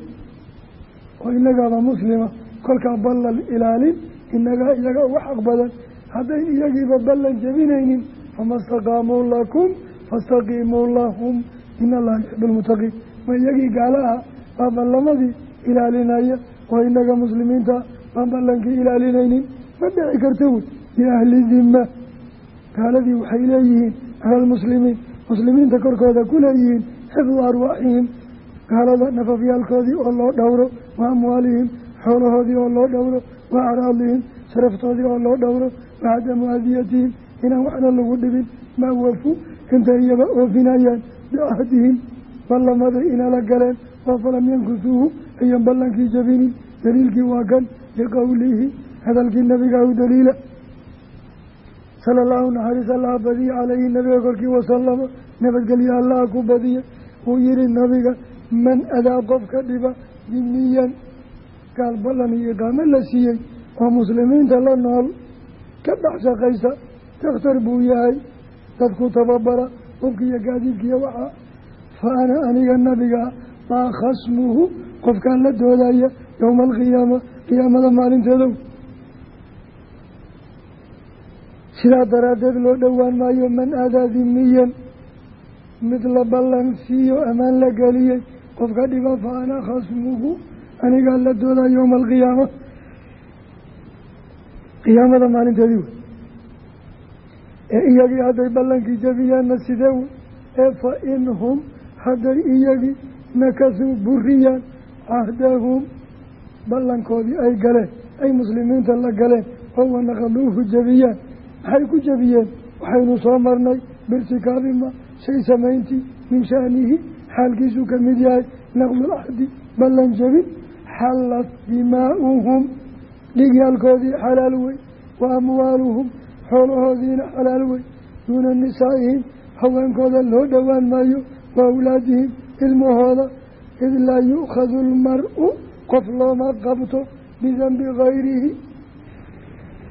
Oo innagaaba muslima kolkaa ballan ilaalin inagaa iyaga uga xaq badan. Hadday iyagiiba ballan jebinaynin fama staqaamuu lakum fastaqiimuu lahum. In allaha yuxibu lmuttaqiin ma iyagii gaalaha baa ballamadii ilaalinaya oo inaga muslimiinta baan ballankii ilaalinaynin. Ma dhici karta wey liahli dima gaaladii waxay leeyihiin cala almuslimiin muslimiinta korkooda ku leeyihiin xifdu arwaaxihim gaalada nafafyaalkoodii oo loo dhowro wa amwaalihim xoolahoodii oo loo dhowro wa acraadihim sharaftoodii oo loo dhowro wa cadamu adiyatihim inaan waxna lagu dhibin maa wafu intay iyaga oofinayaan bicahdihim. Ballamaday inala galeen oo falam yankusuuhu ayan ballankii jabinin daliilkii waa kan liqowlihi hadalkii nabiga u daliila. Sala allahu naxariis allaha badiye caleyhi nabiga korkii wasalama nabadgelyo allaha ku badiye uu yihi nabiga man adaa qofka dhiba dimiyan gaal ballan iyo iqaamo la siiyey oo muslimiinta la nool ka dhex shaqaysa dakhtar buu yahay dadku tababara qofkiiyo gaadiidkiiyo waxaa fa aniga nabiga maa khasmuhu qofkaan la doodaya yowma alqiyaama qiyaamada maalinteedow sidaa daraaddeed loo dhowaan maayo man aadaa dimiyan mid la ballan siiyo amaan la geliyey qofka dhiba fa ana khasmuhu anigaa la doodaa yowma alqiyaama qiyaamada maalinteedii wey ee iyagii hadday ballankii jabiyaanna sidee wey ee fa inhum hadday iyagii nakasuu buriyaan cahdahum ballankoodii ay galeen ay muslimiinta la galeen oo wanaqaduuhu jabiyaan maxay ku jabiyeen waxaynu soo marnay birtikaabima shay samayntii min shaanihi xaalkiisuu ka mid yahay naqdulcahdi ballan jabin xallat dimaa'uhum dhigyaalkoodii xalaal wey wa amwaaluhum xoolahoodiina xalaal wey duuna nisaa'ihim haweenkooda loo dhowaan maayo wa awlaadihim ilmahooda id laa yu'khadu almar-u qof looma qabto bidanbi kayrihi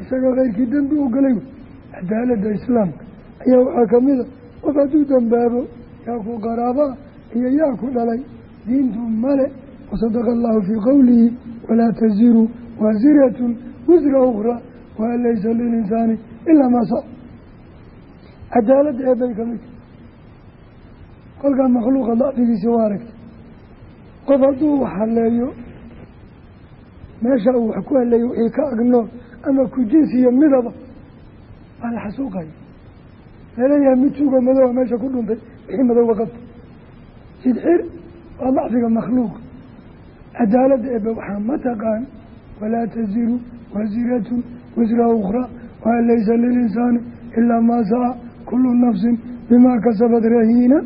isagoo keyrkii dembi u galay wey cadaaladda islaamka ayaa waxaa ka mida qof hadduu dambaabo yaa ku qaraabaa iyo yaa ku dhalay diintu male wasadaqa allahu fii qowlihi walaa taziru waasiratun wisra ukhraa waan laysa lilinsaani ilaa maa sac cadaaladda eebbay ka mid kolkaa makhluuqa dacfigiisi waa aragta qof hadduu wax haleeyo meesha uu wax ku haleeyo wixii ka agnool ama ku jinsiyo midaba waa la xasuuqaya. Laleeyahay mid suuga madooba meesha ku dhuntay wixii madowba qabta sidxir waa dacfiga makhluuqa cadaaladda eebbe waxaa mataqaan walaa taziru waasiratun wisra ukhraa waan laysa lilinsaani ilaa maa saca kullu nafsin bimaa kasabad rahiina.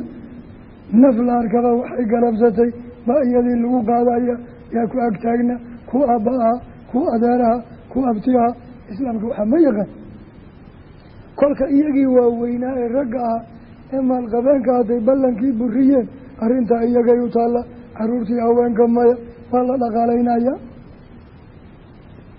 Naf la arkaba waxay galabsatay baa iyadii lagu qaadaya yaa ku agtaagna ku aabba-aha ku adeeraha ku abtiha islaamka waxaa ma yaqaan. Kolka iyagii waaweynaa ee ragga ah ee maalqabeenka hadday ballankii buriyeen arrintaa iyagay u taalla caruurtii haweenka maya waa la dhaqaalaynaya.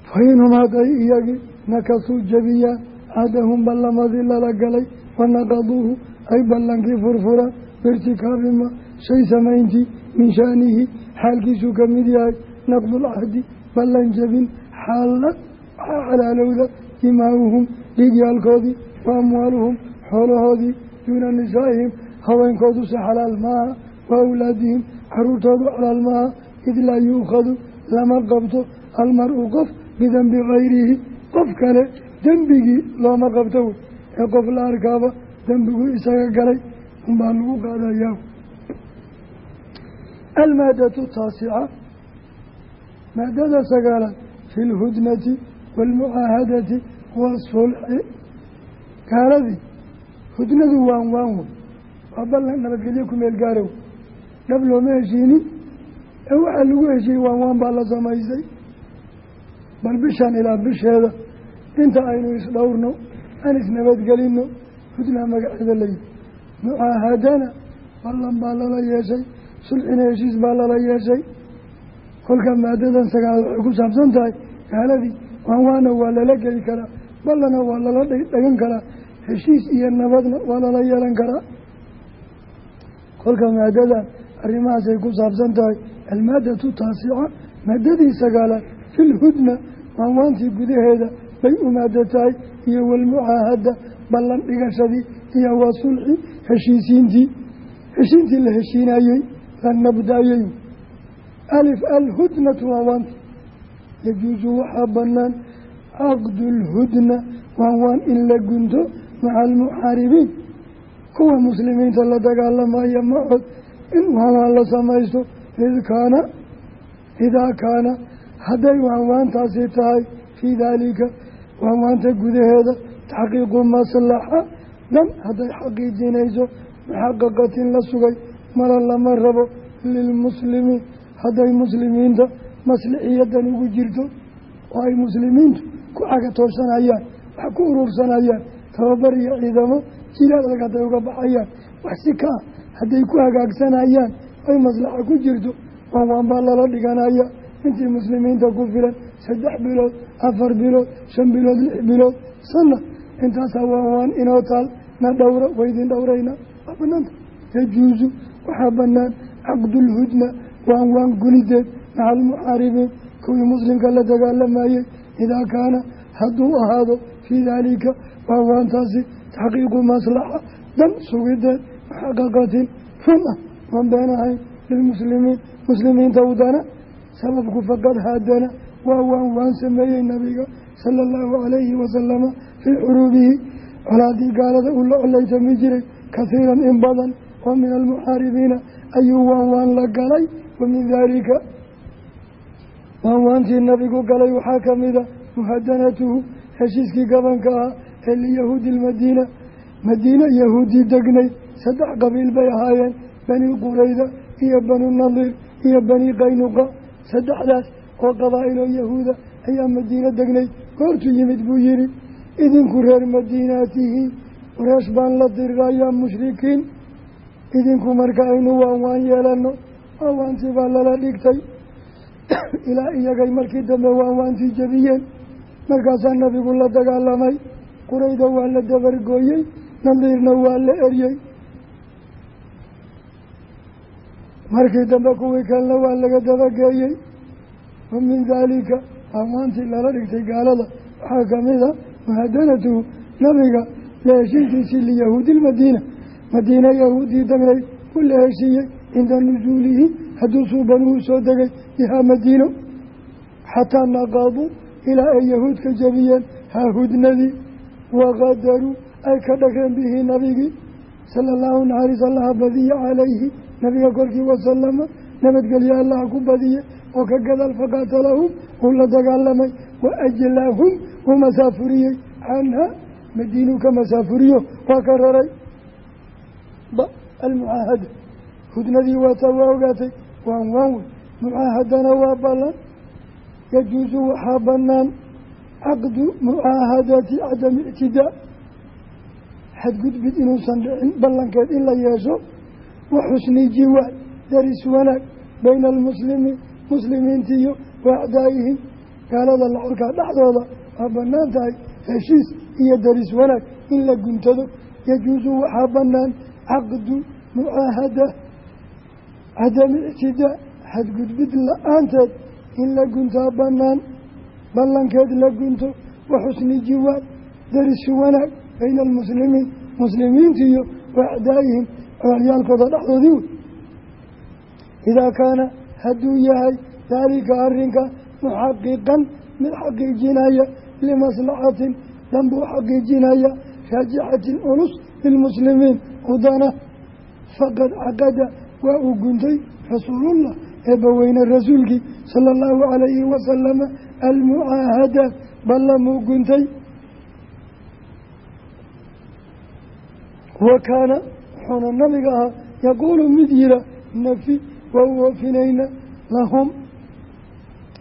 Fa inhum hadday iyagii nakasuu jabiyaan caadahum ballamadii lala galay wanaqaduuhu ay ballankii furfuraan biirtikaabima shay samayntii min shaanihi xaalkiisuu ka mid yahay naqdulcahdi ballan jabin xaalla waxaa xalaalowda dimaa'uhum dhiigyaalkoodii wa amwaaluhum xoolahoodii duuna nisaa'ihim haweenkooduse xalaal maaha wa awlaadihim caruurtoodu xalaal maaha id laa yuukhadu lama qabto almar-u qof bidanbi kayrihi qof kale dembigii looma qabto wey ee qof la arkaaba dembiguu isaga galay unbaa lagu qaadayaa almaadatu taasica maadada sagaalaad fi lhudnati waalmucaahadati waasulxi gaaladii hudnadu waan waan wey waa ballan nabadgelyo ku meel gaarow dhab looma heshiinin ee waxaa lagu heshiiyey waan waan baa la samaysay bal bishaan ilaa bisheeda inta aynu isdhowrno aan isnabadgelinno hudnaa magaceeda layihi mucaahadana ballan baa lala yeeshay sulxina heshiis baa lala yeeshay. Kolka maadadan sagaalaad waxay ku saabsan tahay gaaladii waan waana waa lala geli karaa ballana waa lala dhagan karaa heshiis iyo nabadna waa lala yeelan karaa. Kolka maadadan arrimahaasay ku saabsan tahay almaadatu taasica maadadii sagaalaad filhudna waanwaantii gudaheeda bay u maado tahay iyo walmucaahada ballan dhigashadii iyo waa sulxi heshiisiintii. Heshiintii la heshiinayey la nabdaayey alif alhudnatu waanwaanti yajuusu waxaa bannaan caqdu lhudna waanwaan in la gunto maca almuxaaribiin kuwa muslimiinta la dagaalamaya macod in waanwaan la samaysto. Id kaana idaa kaana hadday waanwaantaasi tahay fii daalika waanwaanta gudaheeda taxqiiqu maslaxa dan hadday xaqiijinayso muxaqaqatin la sugay mala lama rabo lilmuslimiin hadday muslimiinta maslixiyadan ugu jirto oo ay muslimiintu ku cagatoosanayaan wax ku urursanayaan tababar iyo ciidamo jilaal adag hadday uga baxayaan wax si ka ah hadday ku hagaagsanayaan ay maslaxa ku jirto waan waan baa lala dhiganaya intii muslimiinta ku filan saddex bilood afar bilood shan bilood lix bilood sanna intaasaa waan waan inoo taal na dhowra waydin dhowrayna waa banaanta yajuusu waxaa banaan caqdulhudna waan waan gunideed maca almuxaaribiin kuwii muslimka la dagaalamayey idaa kaana hadduu ahaado fii daalika waan waantaasi taxqiiqu maslaxa dan sugideed muxaqaqatin run ah waan been ahayn lilmuslimiin muslimiinta udana sababku faqad haadana waa waan waan sameeyey nabiga sala allahu calayhi wasalama fii xuruubihi colaadii gaalada uu la colaytami jiray kahiiran in badan oo min almuxaaribiina ayuu waan waan la galay wa min daalika waan waantii nabigu galay waxaa ka mida muhadanatuhu heshiiskii gabanka ah ee liyahuudi lmadiina madiina yahuudii degnay saddex qabiil bay ahaayeen bani qurayda iyo banu nadiir iyo bani qaynuqa saddexdaas oo qabaa-iloo yahuuda ayaa madiino degnay goortuu yimid buu yihi idinku reer madiinaatihi wareesh baan la dirirayaa mushrikiin idinku marka aynu waan waan yeelano waawaantii baa lala dhigtay. Ilaa iyagay markii dambe waawaantii jebiyeen. Markaasaa nabigu la dagaalamay qurayda waa la dabargooyey nadiirna waa la eryey. Markii dambe kuwii kalena waa laga dabageeyey wa min daalika waawaantii lala dhigtay gaalada. Waxaa ka mid a muhadanatuhu nabiga la liyahuudi lmadiina madiina yahuudii degnay u la heshiiyey cinda nusuulihi hadduu suubanuhu soo degay bihaa madiino. Xataa naqaaduu ilaa ay yahuud ka jebiyeen haahudnadii waqadaruu ay ka dhageen bihi nabigii sala allahu naxariis allaha badiye calayhi nabiga korkii wasalama nabadgelye allaha ku badiye oo ka gadaal faqaatalahum uu la dagaalamay wa uu masaafuriyey. Canha madiinuu ka masaafuriyo waa ka raray almucaahada. Hudnadii waataa waa ogaatay waan waan wey. Mucaahadana waa ballan. Yajuusu waxaa banaan caqdu mucaahadati cadami ictidaa xadgudbid inuusan dhicin ballankeed in la yeesho wa xusni jiwaal daris wanaag bayna almuslimiin muslimiintiiyo wa acdaa'ihim gaalada lacolkaa dhexdooda waa bannaan tahay heshiis iyo daris wanaag in la guntado. Yajuusu waxaa banaan caqdu mucaahada cadami ictidaa xadgudbid la'aanteed in la guntaa banaan ballankeed la gunto wa xusni jiwaad darisu wanaag bayna almuslimiin muslimiinta iyo waacdaa'ihim colalyaalkooda dhexdoodii wey idaa kaana hadduu yahay daalika arrinka muxaqiqan mid xaqiijinaya limaslaxatin danbuu xaqiijinaya raajixatin culus lilmuslimiin udana faqad caqada waa uu guntay rasuulullah eebbaweyne rasuulkii sala allahu calayhi wasalama almucaahada ballamuu guntay. Wa kaana wuxuuna nabiga ahaa yaquulu mid yira nafi waa u oofinayna lahum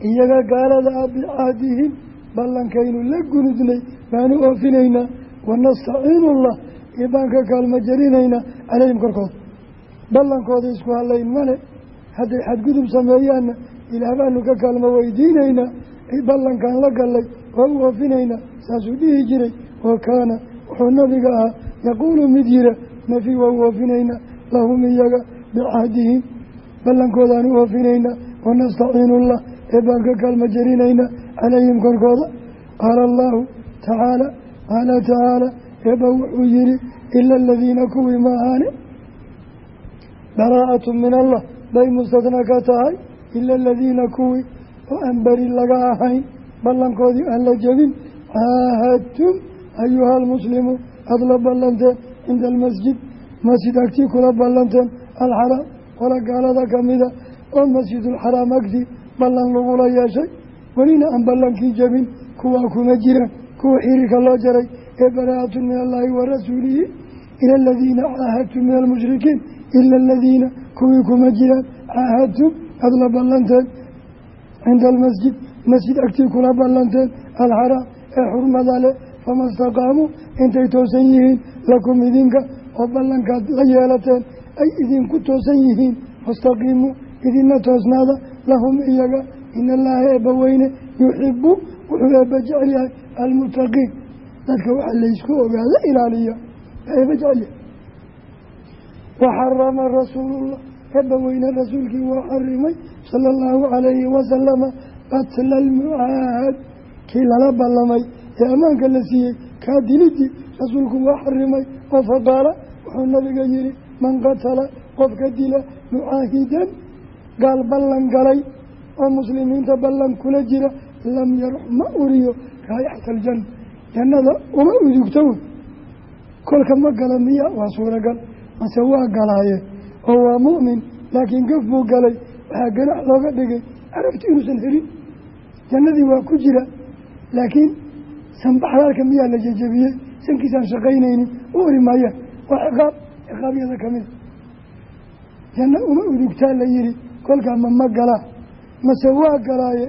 iyaga gaalada ah bicahdihim ballankaynu la gunudnay baanu oofinaynaa wanastaciinullah iyo baan ka kaalmo jarinaynaa calayhim korkooda ballankooda isku hadlayn male hadday xadgudub sameeyaanna ilaah baanu ka kaalmo weydiinaynaa ballankaan la gallay waa u oofinaynaa saasuu dhihi jiray wa kaana wuxuu nabiga ahaa yaquulu mid yira nafi waa u oofinaynaa lahum iyaga bicahdihim. Ballankoodaanu oofinaynaa wanastaciinullah ee baan ka kaalmo jarinaynaa calayhim korkooda. Qaala allahu tacaala qaala tacaala eeba wuxuu yihi ila aladiina kuwii ma ahaane baraa'atu min allah. Bay mustadna ka tahay ila aladiina kuwii oo aan beri laga ahayn ballankoodii aan la jebin caahadtum ayuha almuslimuun aada la ballanteen cinda almasjid masjid agtii kula ballanteen alxaraam qola gaalada kamida oo masjidulxaraam agtii ballan lagula yeeshay. Welina aan ballankii jebin kuwaa kuma jiraan kuwa xiriirka loo jaray ee baraa'atun min allaahi wa rasuulihi ila aladiina caahadtum min almushrikiin ila aladiina kuwii kuma jiraan caahadtum aada la ballanteen cinda almasjid masjid agtii kula ballanteen alxaraam ee xurmada leh fama istaqaamuu intay toosan yihiin lakum idinka oo ballankaad la yeelateen ay idinku toosan yihiin fastaqiimuu idinna toosnaada lahum iyaga ina allaaha eebba weyne yuxibu wuxuu eebba jecel yahay almuttaqiin dadka waxa laysku ogaada ilaaliya eebba jecel waxarama rasuulullah eebba weyne rasuulkii waa xarimay sala allahu calayhi wasalama batla almucaahad kii lala ballamay ee ammaanka la siiyey kaa dilidii rasuulku waa xarimay oo faqaala wuxuu nabiga yihi man qatala qofka dila mucaahidan gaal ballan galay oo muslimiinta ballan kula jira lam yarux ma uriyo raayixata aljanna jannada uma udugto kolka ma gala miya waa suuragal. Mase waa galaaye oo waa mu'min laakiin gaf buu galay waxaa ganax looga dhigay. Carabti inuusan helin. Jannadii waa ku jira laakiin sanbaxdaalka miyaa la jejebiyey sankiisaan shaqaynaynin u ori maayaan waa ciqaab ciqaabyada kamida janno uma udugtaa la yihi kolkaa ma ma galaa mase waa galaaye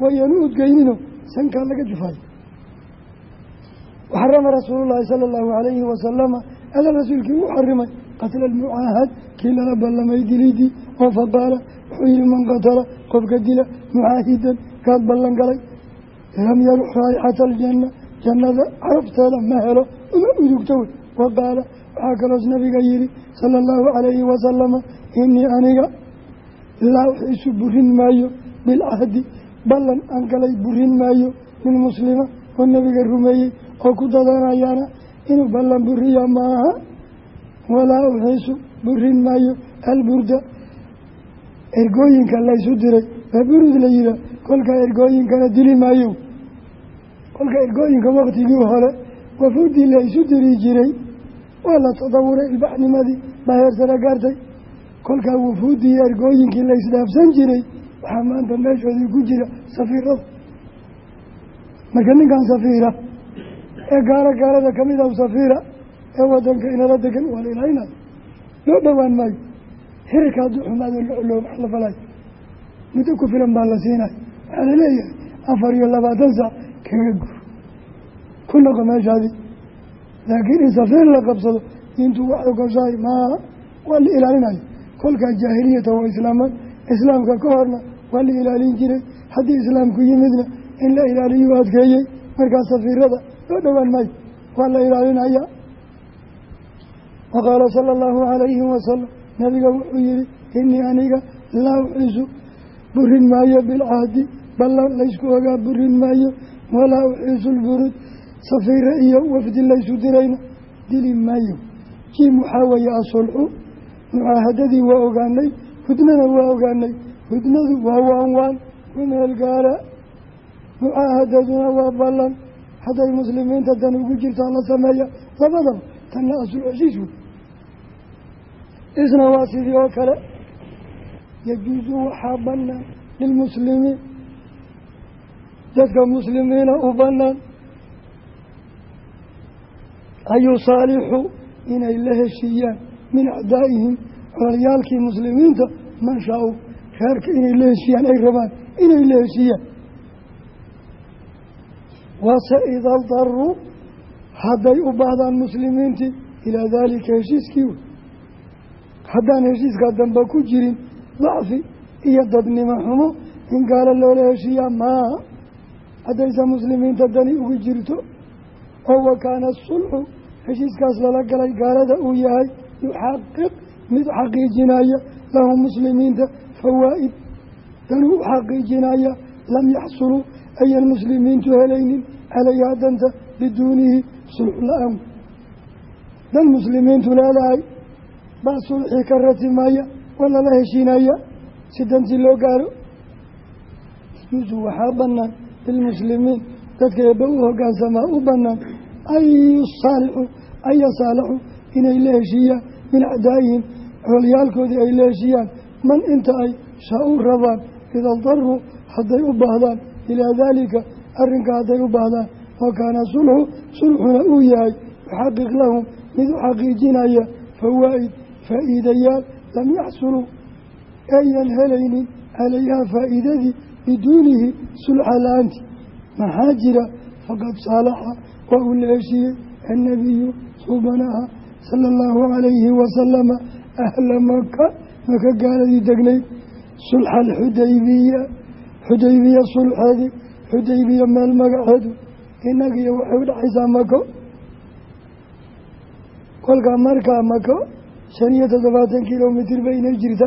wayanu udgeynino sankaa laga jufaayo waxarama rasuulullaahi sala allahu calayhi wasalama alla rasuulkii uu xarimay qatla almucaahad kii lala ballamay dilidii oo faqaala wuxuu yihi man qatala qofka dila mucaahidan kaad ballan galay lam yarux raayixata aljanna jannada carafteeda ma helo uma udugto wey wa qaala waxaa kaloos nabiga yihi sala allahu calayhi wasalama inii aniga laa isu burin maayo bilcahdi ballan aan galay burin maayo muslima oo nebiga rumeeyey oo ku dadanayaana inuu ballan buriya maaha. Walaa uxiisu burin maayo alburda. Ergooyinka laysu diray baa burud la yihaa kolkaa ergooyinkana dili maayo. Kolka ergooyinka waktigii hore wafuudii la isu diri jiray. Waa la tadawuray ilbaxnimadii baa heersana gaartay. Kolkaa wufuuddii ergooyinkii la isdhaafsan jiray waxaa maanta meeshoodii ku jira safiirada marka ninkan safiira ee gaalo gaalada ka mid ah safiira ee wadanka inala degan waa la ilaalinaya loo dhowaan maayo xirika hadduu xumaado locloo wax la falayo muddo ku filan baa la siinaya waxaa la leeyahay afar iyo labaatan saac kaga gur ku noqo meeshaadii laakiin in safiir la qabsado intuu wax ogoshahay maa waa la ilaalinaya kolkaa jaahiliyata waa islaaman islaamka ka horna waa la ilaalin jiray. Haddii islaamku yimidna in la ilaaliyu adkeeyey. Markaa safiirada loo dhowaan maayo waa la ilaalinaya waqaala sala allahu calayhi wasalam nabiga wuxuu yihi inii aniga laa uxiisu burin maayo bilcahdi ballan laysku ogaa burin maayo walaa uxiisu lburud safiire iyo wafdi laysu dirayna dili maayo. Jiim waxaa weeye asulxu mucaahadadii waa ogaanay hudnana waa ogaanay. Hudnadu waa waanwaan kumeel gaara mucaahadaduna waa ballan hadday muslimiinta dan ugu jirtaa la sameeya labadaba tanna asul heshiis wey isna waa sidii oo kale. Yajuusu waxaa bannaan lilmuslimiin dadka muslimiina u bannaan an yusaalixuu inay la heshiiyaan min acdaa'ihim. Colalyaalkii muslimiinta man shaa-u reerka inay la heshiiyaan ay rabaan inay la heshiiyaan wase ida daruu hadday u baahdaan muslimiintii ilaa daalika heshiiskii wey haddaan heshiiskaa dambe ku jirin dacfi iyo dadnimo xumo in gaalo loola heshiiyaa maaha haddaysa muslimiinta dani ugu jirto oo wakaana sulxu heshiiskaas lala galay gaalada uu yahay yuxaqiq mid xaqiijinaya lahum muslimiinta fawaa'id danuu u xaqiijinaya lam yaxsuluu ayan muslimiintu helaynin calayhaa danta biduunihi sulx la'aan dan muslimiintu leedahay baa sulxii ka ratimaya waa lala heshiinaya si dantii loo gaaro isjuusu waxaa bannaan lilmuslimiin dadka eebba u hoggaansamaa u bannaan an yusaalixuu an yasaalaxuu inay la heshiiyaan min acdaa'ihim coolyaalkoodii ay la heshiiyaan man inta ay shaa-uu rabaan ida daruu hadday u baahdaan ilaa daalika arrinka hadday u baahdaan wa kaana sulxu sulxuna uu yahay yuxaqiq lahum mid u xaqiijinaya fawaa'id faa'iidayaal lam yaxsuluu ayan helaynin calayhaa faa'iidadii biduunihi sulxa la'aanti maxaa jira? Faqad saalaxa waa uu la heshiiyey annabiyu subanaha sala allahu calayhi wasalama ahla maka maka gaaladii degnayd sulxa alxudaybiya xudaybiya sulxeedii xudaybiya meel magaceedu inagiyo waxay u dhexaysaa mako kolkaa markaa mako shan iyo toddobaatan kilomitir bay inay jirta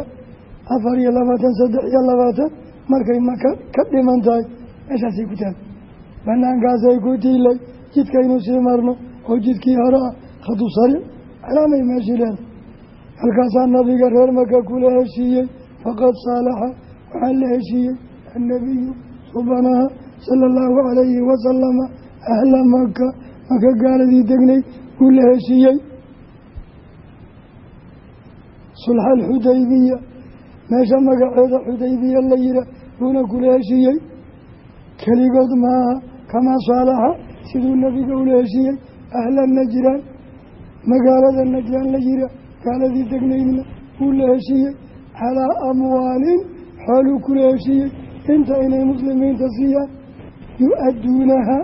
afar iyo labaatan saddex iyo labaatan markay maka ka dhiman tahay meeshaasay ku taal banaankaasay ku tiilay jidkaynu sii marno oo jidkii hore ah khadu sariic calaamay meeshii leeda halkaasaa nabiga reer maka kula heshiiyey faqad saalaxa waxaa la heshiiyey annabiyu subanaha sala allahu calayhi wasalama ahla maka maka gaaladii degnay wuu la heshiiyey sulxa alxudaybiya meesha magaceeda xudaybiya la yira buuna kula heshiiyey keligood maaha kamaa saalaxa siduu nabiga ula heshiiyey ahla najraan magaalada najraan la yira gaaladii degnaydna wuu la heshiiyey calaa amwaalin xooluu kula heshiiyey inta inay muslimiinta siiyaan yu-adduunaha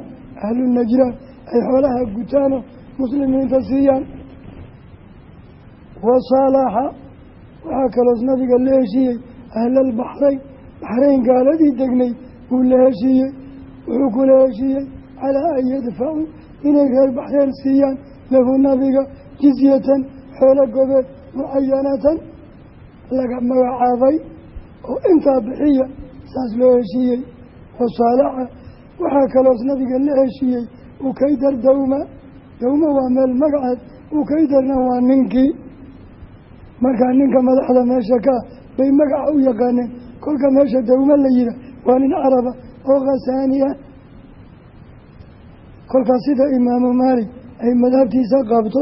ahlu najraan ay xoolaha gutaano muslimiinta siiyaan. Wasaalaxa waxaa kaloos nabiga la heshiiyey ahlalbaxrayn baxrayn gaaladii degnayd wuu la heshiiyey. Wuxuu kula heshiiyey calaa an yadfacuu inay reer baxreen siiyaan lahu nabiga jizyatan xoolo gobeed mucayanatan laga magacaabay oo intaa bixiya saas loo heshiiyey wasaalaxa waxaa kaloos nabiga la heshiiyey ukaydar dawma dawma waa meel magaceed ukaydarna waa ninkii. Markaa ninka madaxda meesha ka bay magaca u yaqaaneen kolka meesha dawma la yiha waa nin caraba oo khasaani ah. Kolkaas sida imaamu maalik ay madhabtiisa qabto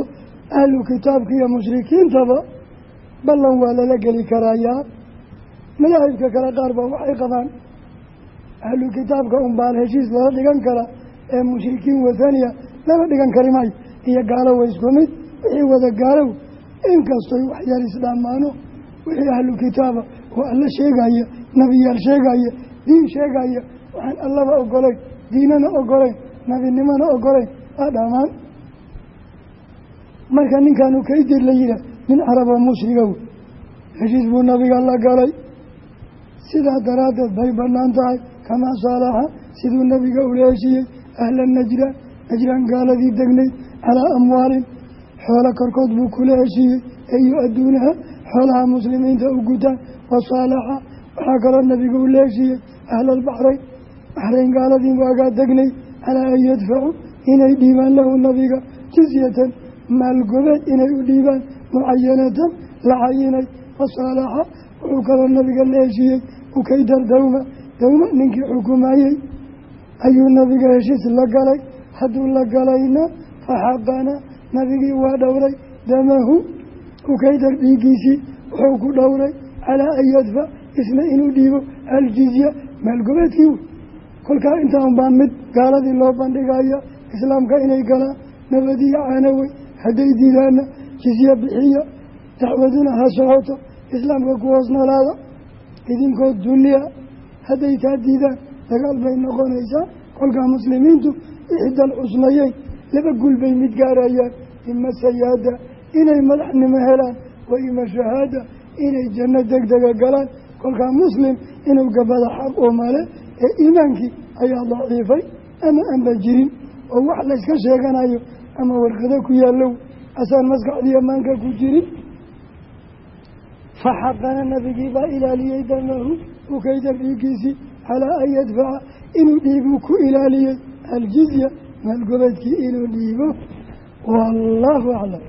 ahlu kitaabka iyo mushrikiintaba ballan waa lala geli karaayaa madaahibka kale qaar ba waxay qabaan ahlu kitaabka unbaal heshiis lala dhigan kara ee mushrikiin wathaniya lala dhigan kari maayo iyo gaalo wa isku mid wixii wada gaalow. Inkastoy waxyaal isdhammaano wixii ahlu kitaaba oo alla sheegaya nebiyaal sheegaya diin sheegaya waxaan allaba ogolayn diinana ogolayn nabinimona ogolayn aa dhammaan marka ninkaanu kaydir la yihaah nin caraboo mushriga wey heshiis buu nabiga la galay sidaa daraaddeed bay bannaan tahay. Kamaa saalaxa siduu nabiga ula heshiiyey ahla najraan najraan gaaladii degnayd calaa amwaalin. Xoolo korkood buu kula heshiiyey ee yu-adduunaha xoolaha muslimiinta u gutaan wasaalaxa waxaa kaloo nabiga ula heshiiyey ahlalbaxrayn baxrayn. Gaaladii waagaa degnay calaa an yadfacuu inay dhiibaan lahu nabiga jizyatan maalgobeed inay u dhiibaan mucayanatan la cayinay fasaalaxa wuxuu kaloo nabiga la heshiiyey ukaydar dawma dawma ninkii xukumayey ayuu nabiga heshiis la galay. Hadduu la galayna faxaqana nabigii waa dhowray. Damahu ukaydar dhiigiisii wuxuu ku dhowray. Calaa an yadfac isna inuu dhiibo aljizya maalgobeedkii kolkaa intaan baa mid gaaladii loo bandhigaya islaamka inay galaan nabadiyo caanawey hadday diidaana jizya bixiya dacwaduna ha socoto islaamka ku hoos noolaada idinkoo dulliya hadday taa diidaan dagaal bay noqonaysaa kolkaa muslimiintu ixdal xusnayeyn laba gul bay mid gaarayaan. Ima sayaada inay madaxnimo helaan wa ima shahaada inay janno degdega galaan. Kolkaa muslim inuu gabada xaq oo male ee iimaankii ayaa daciifay ama aanba jirin. Oo wax layska sheeganayo ama warqado ku yaallow asaan maskaxdiiyo maanka ku jirin faxaqana nabigii baa ilaaliyey damahu ukayda dhiigiisii calaa an yadfaca inuu dhiibuu ku ilaaliyey aljizya maalgobeedkii inuu dhiibo wallaahu aclam